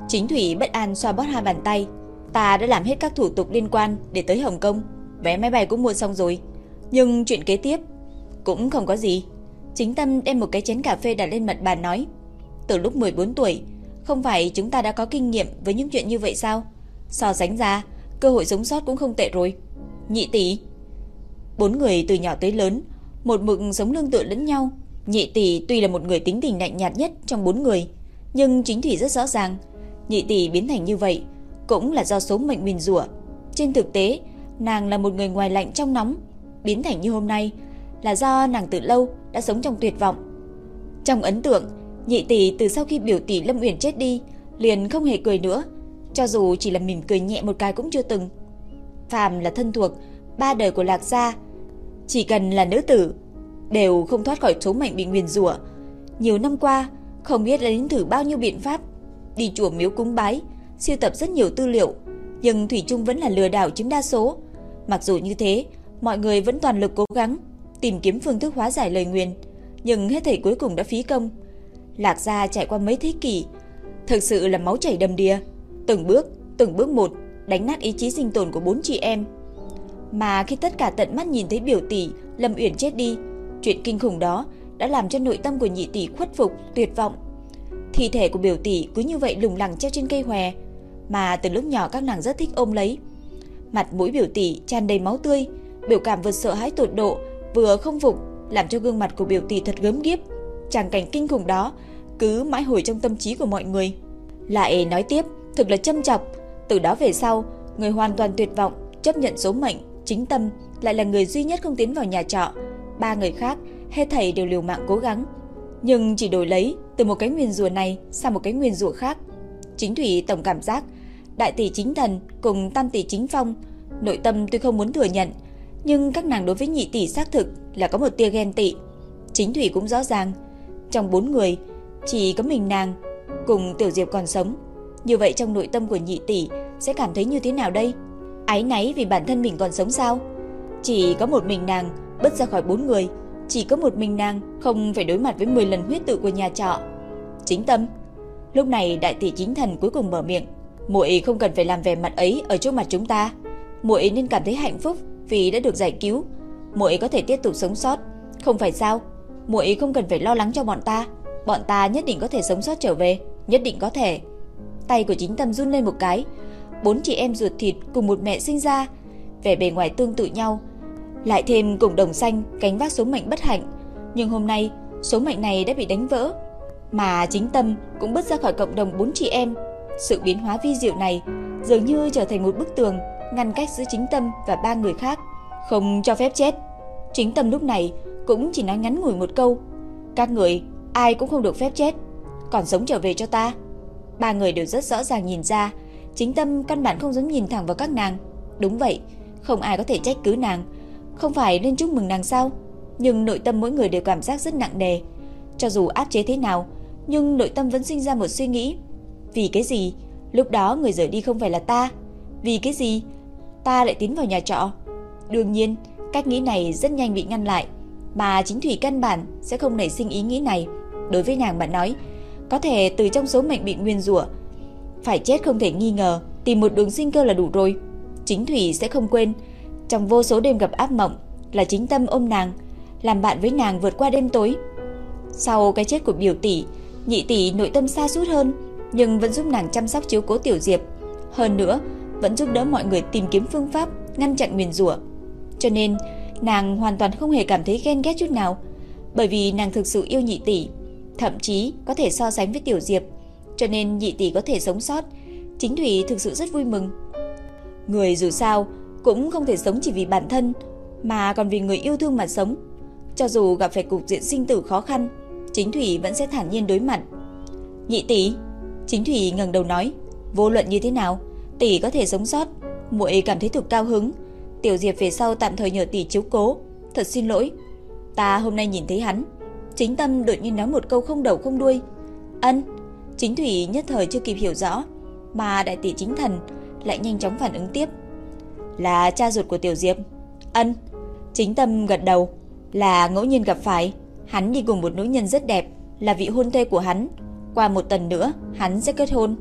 Chính Thủy bất an xoa bóp hai bàn tay. "Ta đã làm hết các thủ tục liên quan để tới Hồng Kông, vé máy bay cũng mua xong rồi, nhưng chuyện kế tiếp cũng không có gì." Chính Tâm đem một cái chén cà phê đặt lên mặt bàn nói: từ lúc 14 tuổi, không phải chúng ta đã có kinh nghiệm với những chuyện như vậy sao? So sánh ra, cơ hội sống sót cũng không tệ rồi. Nhị tỷ. Bốn người từ nhỏ tới lớn, một mực sống lương tựa lẫn nhau. Nhị tỷ tuy là một người tính tình lạnh nhạt nhất trong bốn người, nhưng chính thủy rất rõ ràng, nhị tỷ biến thành như vậy cũng là do số mệnh mình rủa. Trên thực tế, nàng là một người ngoài lạnh trong nóng, biến thành như hôm nay là do nàng từ lâu đã sống trong tuyệt vọng. Trong ấn tượng, Nhị tỷ từ sau khi biểu tỷ Lâm Uyển chết đi, liền không hề cười nữa, cho dù chỉ là mỉm cười nhẹ một cái cũng chưa từng. Phàm là thân thuộc ba đời của Lạc gia, chỉ cần là nữ tử đều không thoát khỏi số mệnh bị nguyền rủa. Nhiều năm qua, không biết đã đến thử bao nhiêu biện pháp, đi chùa miếu cúng bái, siêu tập rất nhiều tư liệu, nhưng thủy chung vẫn là lừa đảo chiếm đa số. Mặc dù như thế, mọi người vẫn toàn lực cố gắng tìm kiếm phương thức hóa giải lời nguyền, nhưng hết thảy cuối cùng đã phí công. Lạc gia trải qua mấy thế kỷ, thực sự là máu chảy đầm đìa, từng bước, từng bước một đánh nát ý chí sinh tồn của bốn chị em. Mà khi tất cả tận mắt nhìn thấy biểu tỷ Lâm Uyển chết đi, chuyện kinh khủng đó đã làm cho nội tâm của nhị tỷ khuất phục, tuyệt vọng. Thi thể của biểu tỷ cứ như vậy lủng lẳng treo trên cây hòe, mà từ lúc nhỏ các nàng rất thích ôm lấy. Mặt mũi biểu tỷ tràn đầy máu tươi, biểu cảm vừa sợ hãi tột độ, vừa không phục, làm cho gương mặt của biểu tỷ thật gớm ghiếc tràng cảnh kinh khủng đó cứ mãi hồi trong tâm trí của mọi người. Lại nói tiếp, thực là châm chọc, từ đó về sau, người hoàn toàn tuyệt vọng, chấp nhận số mệnh, chính tâm lại là người duy nhất không tiến vào nhà trọ. Ba người khác, hết thầy đều liều mạng cố gắng, nhưng chỉ đổi lấy từ một cái nguyên rùa này sang một cái nguyên rùa khác. Chính thủy tổng cảm giác, đại tỷ chính thần cùng tam tỷ chính phong, nội tâm tôi không muốn thừa nhận, nhưng các nàng đối với nhị tỷ xác thực là có một tia ghen tị. Chính thủy cũng rõ ràng, trong bốn người, chỉ có mình nàng cùng Tiểu Diệp còn sống. Như vậy trong nội tâm của nhị tỷ sẽ cảm thấy như thế nào đây? Ái náy vì bản thân mình còn sống sao? Chỉ có một mình nàng bứt ra khỏi bốn người, chỉ có một mình nàng không phải đối mặt với 10 lần huyết tự của nhà trọ. Chính tâm. Lúc này đại tỷ chính thần cuối cùng mở miệng, muội không cần phải làm vẻ mặt ấy ở trước mặt chúng ta. Muội nên cảm thấy hạnh phúc vì đã được giải cứu, muội có thể tiếp tục sống sót, không phải sao? muội không cần phải lo lắng cho bọn ta, bọn ta nhất định có thể sống sót trở về, nhất định có thể. Tay của chính tâm run lên một cái, bốn chị em ruột thịt cùng một mẹ sinh ra, vẻ bề ngoài tương tự nhau, lại thêm cùng đồng xanh cánh vác số mệnh bất hạnh, nhưng hôm nay số mệnh này đã bị đánh vỡ, mà chính Tâm cũng bứt ra khỏi cộng đồng bốn chị em. Sự biến hóa vi diệu này dường như trở thành một bức tường ngăn cách giữa chính Tâm và ba người khác, không cho phép chết. Chính Tâm lúc này cũng chỉ nói ngắn ngủi một câu, các người ai cũng không được phép chết, còn sống trở về cho ta. Ba người đều rất rõ ràng nhìn ra, chính Tâm căn bản không dám nhìn thẳng vào các nàng. Đúng vậy, không ai có thể trách cứ nàng, không phải nên chúc mừng nàng sao? Nhưng nội tâm mỗi người đều cảm giác rất nặng nề. Cho dù áp chế thế nào, nhưng nội tâm vẫn sinh ra một suy nghĩ. Vì cái gì? Lúc đó người rời đi không phải là ta. Vì cái gì? Ta lại tiến vào nhà trọ. Đương nhiên, cách nghĩ này rất nhanh bị ngăn lại. Mà chính Thủy căn bản sẽ không nảy sinh ý nghĩ này. Đối với nàng bạn nói, có thể từ trong số mệnh bị nguyên rủa Phải chết không thể nghi ngờ, tìm một đường sinh cơ là đủ rồi. Chính Thủy sẽ không quên, trong vô số đêm gặp ác mộng là chính tâm ôm nàng, làm bạn với nàng vượt qua đêm tối. Sau cái chết của biểu tỷ, nhị tỷ nội tâm xa sút hơn, nhưng vẫn giúp nàng chăm sóc chiếu cố tiểu diệp. Hơn nữa, vẫn giúp đỡ mọi người tìm kiếm phương pháp ngăn chặn nguyền rủa. Cho nên, nàng hoàn toàn không hề cảm thấy ghen ghét chút nào, bởi vì nàng thực sự yêu nhị tỷ, thậm chí có thể so sánh với tiểu diệp, cho nên nhị tỷ có thể sống sót, chính thủy thực sự rất vui mừng. Người dù sao cũng không thể sống chỉ vì bản thân, mà còn vì người yêu thương mà sống. Cho dù gặp phải cục diện sinh tử khó khăn, Chính Thủy vẫn sẽ thản nhiên đối mặt. Nhị tỷ, Chính Thủy ngẩng đầu nói, vô luận như thế nào, tỷ có thể sống sót, muội cảm thấy thực cao hứng. Tiểu Diệp về sau tạm thời nhờ tỷ chiếu cố, thật xin lỗi. Ta hôm nay nhìn thấy hắn, Chính Tâm đột nhiên nói một câu không đầu không đuôi. Ân, Chính Thủy nhất thời chưa kịp hiểu rõ, mà đại tỷ Chính Thần lại nhanh chóng phản ứng tiếp. Là cha ruột của Tiểu Diệp. Ân, Chính Tâm gật đầu, là ngẫu nhiên gặp phải. Hắn đi cùng một nữ nhân rất đẹp, là vị hôn thê của hắn. Qua một tuần nữa, hắn sẽ kết hôn.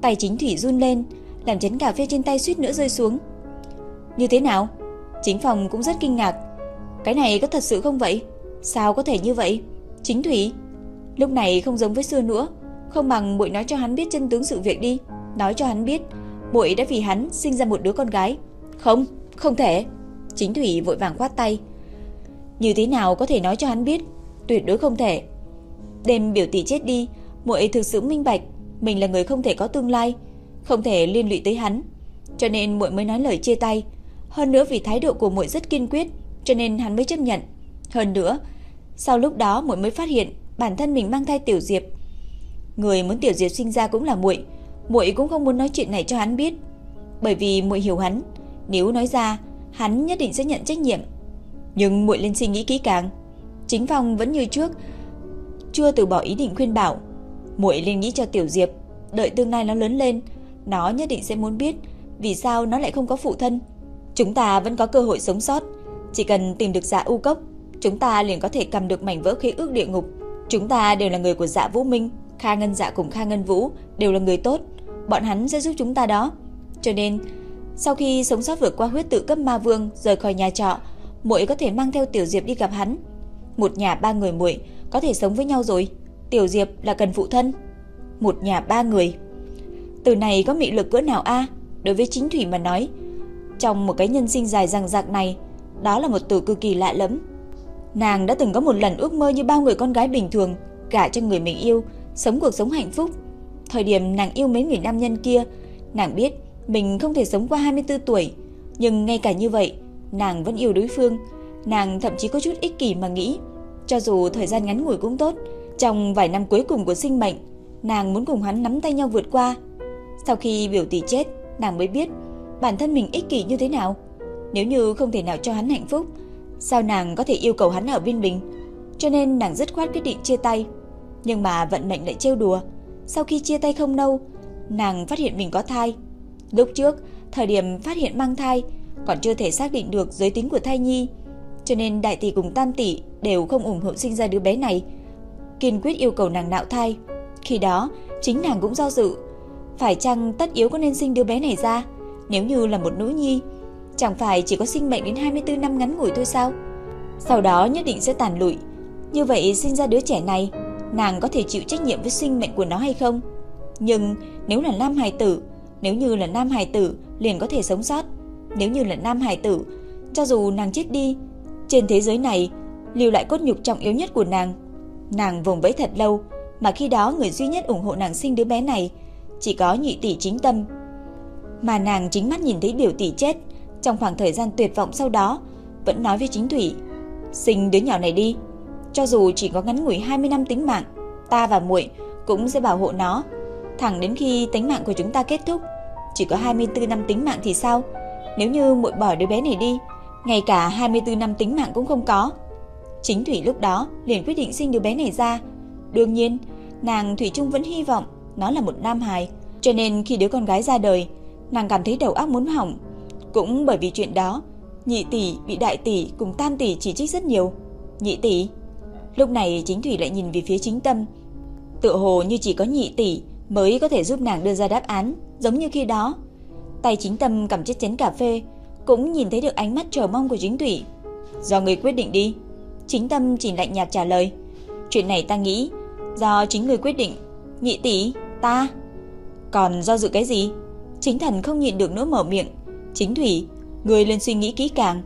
Tay chính thủy run lên, làm chén cà phê trên tay suýt nữa rơi xuống. Như thế nào? Chính phòng cũng rất kinh ngạc. Cái này có thật sự không vậy? Sao có thể như vậy? Chính thủy, lúc này không giống với xưa nữa, không bằng muội nói cho hắn biết chân tướng sự việc đi, nói cho hắn biết muội đã vì hắn sinh ra một đứa con gái. Không, không thể. Chính thủy vội vàng quát tay. Như thế nào có thể nói cho hắn biết Tuyệt đối không thể Đêm biểu tỷ chết đi muội thực sự minh bạch Mình là người không thể có tương lai không thể liên lụy tới hắn. Cho nên muội mới nói lời chia tay. Hơn nữa vì thái độ của muội rất kiên quyết Cho nên hắn mới chấp nhận. Hơn nữa Sau lúc đó muội mới phát hiện Bản thân mình mang thai tiểu diệp. Người muốn tiểu diệp sinh ra cũng là muội muội cũng không muốn nói chuyện này cho hắn biết. Bởi vì muội hiểu hắn Nếu nói ra Hắn nhất định sẽ nhận trách nhiệm. Nhưng muội lên suy nghĩ kỹ càng. Chính Phong vẫn như trước, chưa từ bỏ ý định khuyên bảo. Muội lên nghĩ cho Tiểu Diệp, đợi tương lai nó lớn lên, nó nhất định sẽ muốn biết vì sao nó lại không có phụ thân. Chúng ta vẫn có cơ hội sống sót, chỉ cần tìm được Dạ U Cốc, chúng ta liền có thể cầm được mảnh vỡ khế ước địa ngục. Chúng ta đều là người của Dạ Vũ Minh, Kha Ngân Dạ cùng Kha Ngân Vũ đều là người tốt, bọn hắn sẽ giúp chúng ta đó. Cho nên, sau khi sống sót vượt qua huyết tự cấp ma vương rời khỏi nhà trọ, muội có thể mang theo Tiểu Diệp đi gặp hắn. Một nhà ba người muội có thể sống với nhau rồi. Tiểu Diệp là cần phụ thân. Một nhà ba người. Từ này có mị lực cỡ nào a? Đối với chính thủy mà nói, trong một cái nhân sinh dài dằng dặc này, đó là một từ cực kỳ lạ lẫm. Nàng đã từng có một lần ước mơ như bao người con gái bình thường, cả cho người mình yêu, sống cuộc sống hạnh phúc. Thời điểm nàng yêu mấy người nam nhân kia, nàng biết mình không thể sống qua 24 tuổi, nhưng ngay cả như vậy, nàng vẫn yêu đối phương, nàng thậm chí có chút ích kỷ mà nghĩ, cho dù thời gian ngắn ngủi cũng tốt, trong vài năm cuối cùng của sinh mệnh, nàng muốn cùng hắn nắm tay nhau vượt qua. Sau khi biểu tỷ chết, nàng mới biết bản thân mình ích kỷ như thế nào. Nếu như không thể nào cho hắn hạnh phúc, sao nàng có thể yêu cầu hắn ở bên mình? Cho nên nàng dứt khoát quyết định chia tay. Nhưng mà vận mệnh lại trêu đùa. Sau khi chia tay không lâu, nàng phát hiện mình có thai. Lúc trước, thời điểm phát hiện mang thai, còn chưa thể xác định được giới tính của thai nhi, cho nên đại tỷ cùng tam tỷ đều không ủng hộ sinh ra đứa bé này, kiên quyết yêu cầu nàng nạo thai. Khi đó, chính nàng cũng do dự, phải chăng tất yếu có nên sinh đứa bé này ra, nếu như là một nữ nhi, chẳng phải chỉ có sinh mệnh đến 24 năm ngắn ngủi thôi sao? Sau đó nhất định sẽ tàn lụi. Như vậy sinh ra đứa trẻ này, nàng có thể chịu trách nhiệm với sinh mệnh của nó hay không? Nhưng nếu là nam hài tử, Nếu như là nam hài tử liền có thể sống sót. Nếu như là nam hài tử, cho dù nàng chết đi, trên thế giới này lưu lại cốt nhục trọng yếu nhất của nàng. Nàng vùng vẫy thật lâu, mà khi đó người duy nhất ủng hộ nàng sinh đứa bé này chỉ có nhị tỷ chính tâm. Mà nàng chính mắt nhìn thấy biểu tỷ chết, trong khoảng thời gian tuyệt vọng sau đó, vẫn nói với chính thủy, sinh đứa nhỏ này đi, cho dù chỉ có ngắn ngủi 20 năm tính mạng, ta và muội cũng sẽ bảo hộ nó, thẳng đến khi tính mạng của chúng ta kết thúc. Chỉ có 24 năm tính mạng thì sao? Nếu như muội bỏ đứa bé này đi, ngay cả 24 năm tính mạng cũng không có. Chính Thủy lúc đó liền quyết định sinh đứa bé này ra. Đương nhiên, nàng Thủy Trung vẫn hy vọng nó là một nam hài, cho nên khi đứa con gái ra đời, nàng cảm thấy đầu óc muốn hỏng. Cũng bởi vì chuyện đó, nhị tỷ bị đại tỷ cùng tam tỷ chỉ trích rất nhiều. Nhị tỷ. Lúc này Chính Thủy lại nhìn về phía Chính Tâm, tựa hồ như chỉ có nhị tỷ mới có thể giúp nàng đưa ra đáp án, giống như khi đó. Tay Chính Tâm cầm chiếc chén cà phê, cũng nhìn thấy được ánh mắt chờ mong của Chính Thủy. Do người quyết định đi. Chính Tâm chỉ lạnh nhạt trả lời. Chuyện này ta nghĩ do chính người quyết định. Nhị tỷ, ta. Còn do dự cái gì? Chính thần không nhịn được nữa mở miệng. Chính Thủy, người lên suy nghĩ kỹ càng.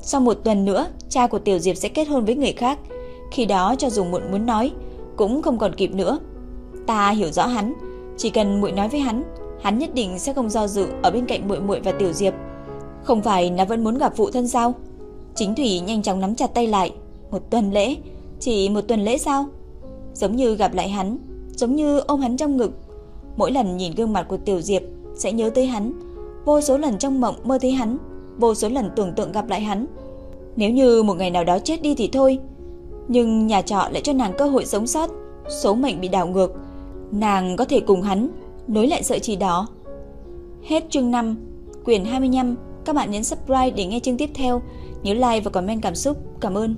Sau một tuần nữa, cha của Tiểu Diệp sẽ kết hôn với người khác. Khi đó cho dù muộn muốn nói, cũng không còn kịp nữa. Ta hiểu rõ hắn, chỉ cần muội nói với hắn, hắn nhất định sẽ không do dự ở bên cạnh muội muội và Tiểu Diệp. Không phải là vẫn muốn gặp phụ thân sao? Chính Thủy nhanh chóng nắm chặt tay lại. Một tuần lễ, chỉ một tuần lễ sao? Giống như gặp lại hắn, giống như ôm hắn trong ngực. Mỗi lần nhìn gương mặt của Tiểu Diệp sẽ nhớ tới hắn, vô số lần trong mộng mơ thấy hắn, vô số lần tưởng tượng gặp lại hắn. Nếu như một ngày nào đó chết đi thì thôi, nhưng nhà trọ lại cho nàng cơ hội sống sót, số mệnh bị đảo ngược, nàng có thể cùng hắn nối lại sợi chỉ đó. Hết chương 5, quyển 25, các bạn nhấn subscribe để nghe chương tiếp theo, nhớ like và comment cảm xúc. Cảm ơn.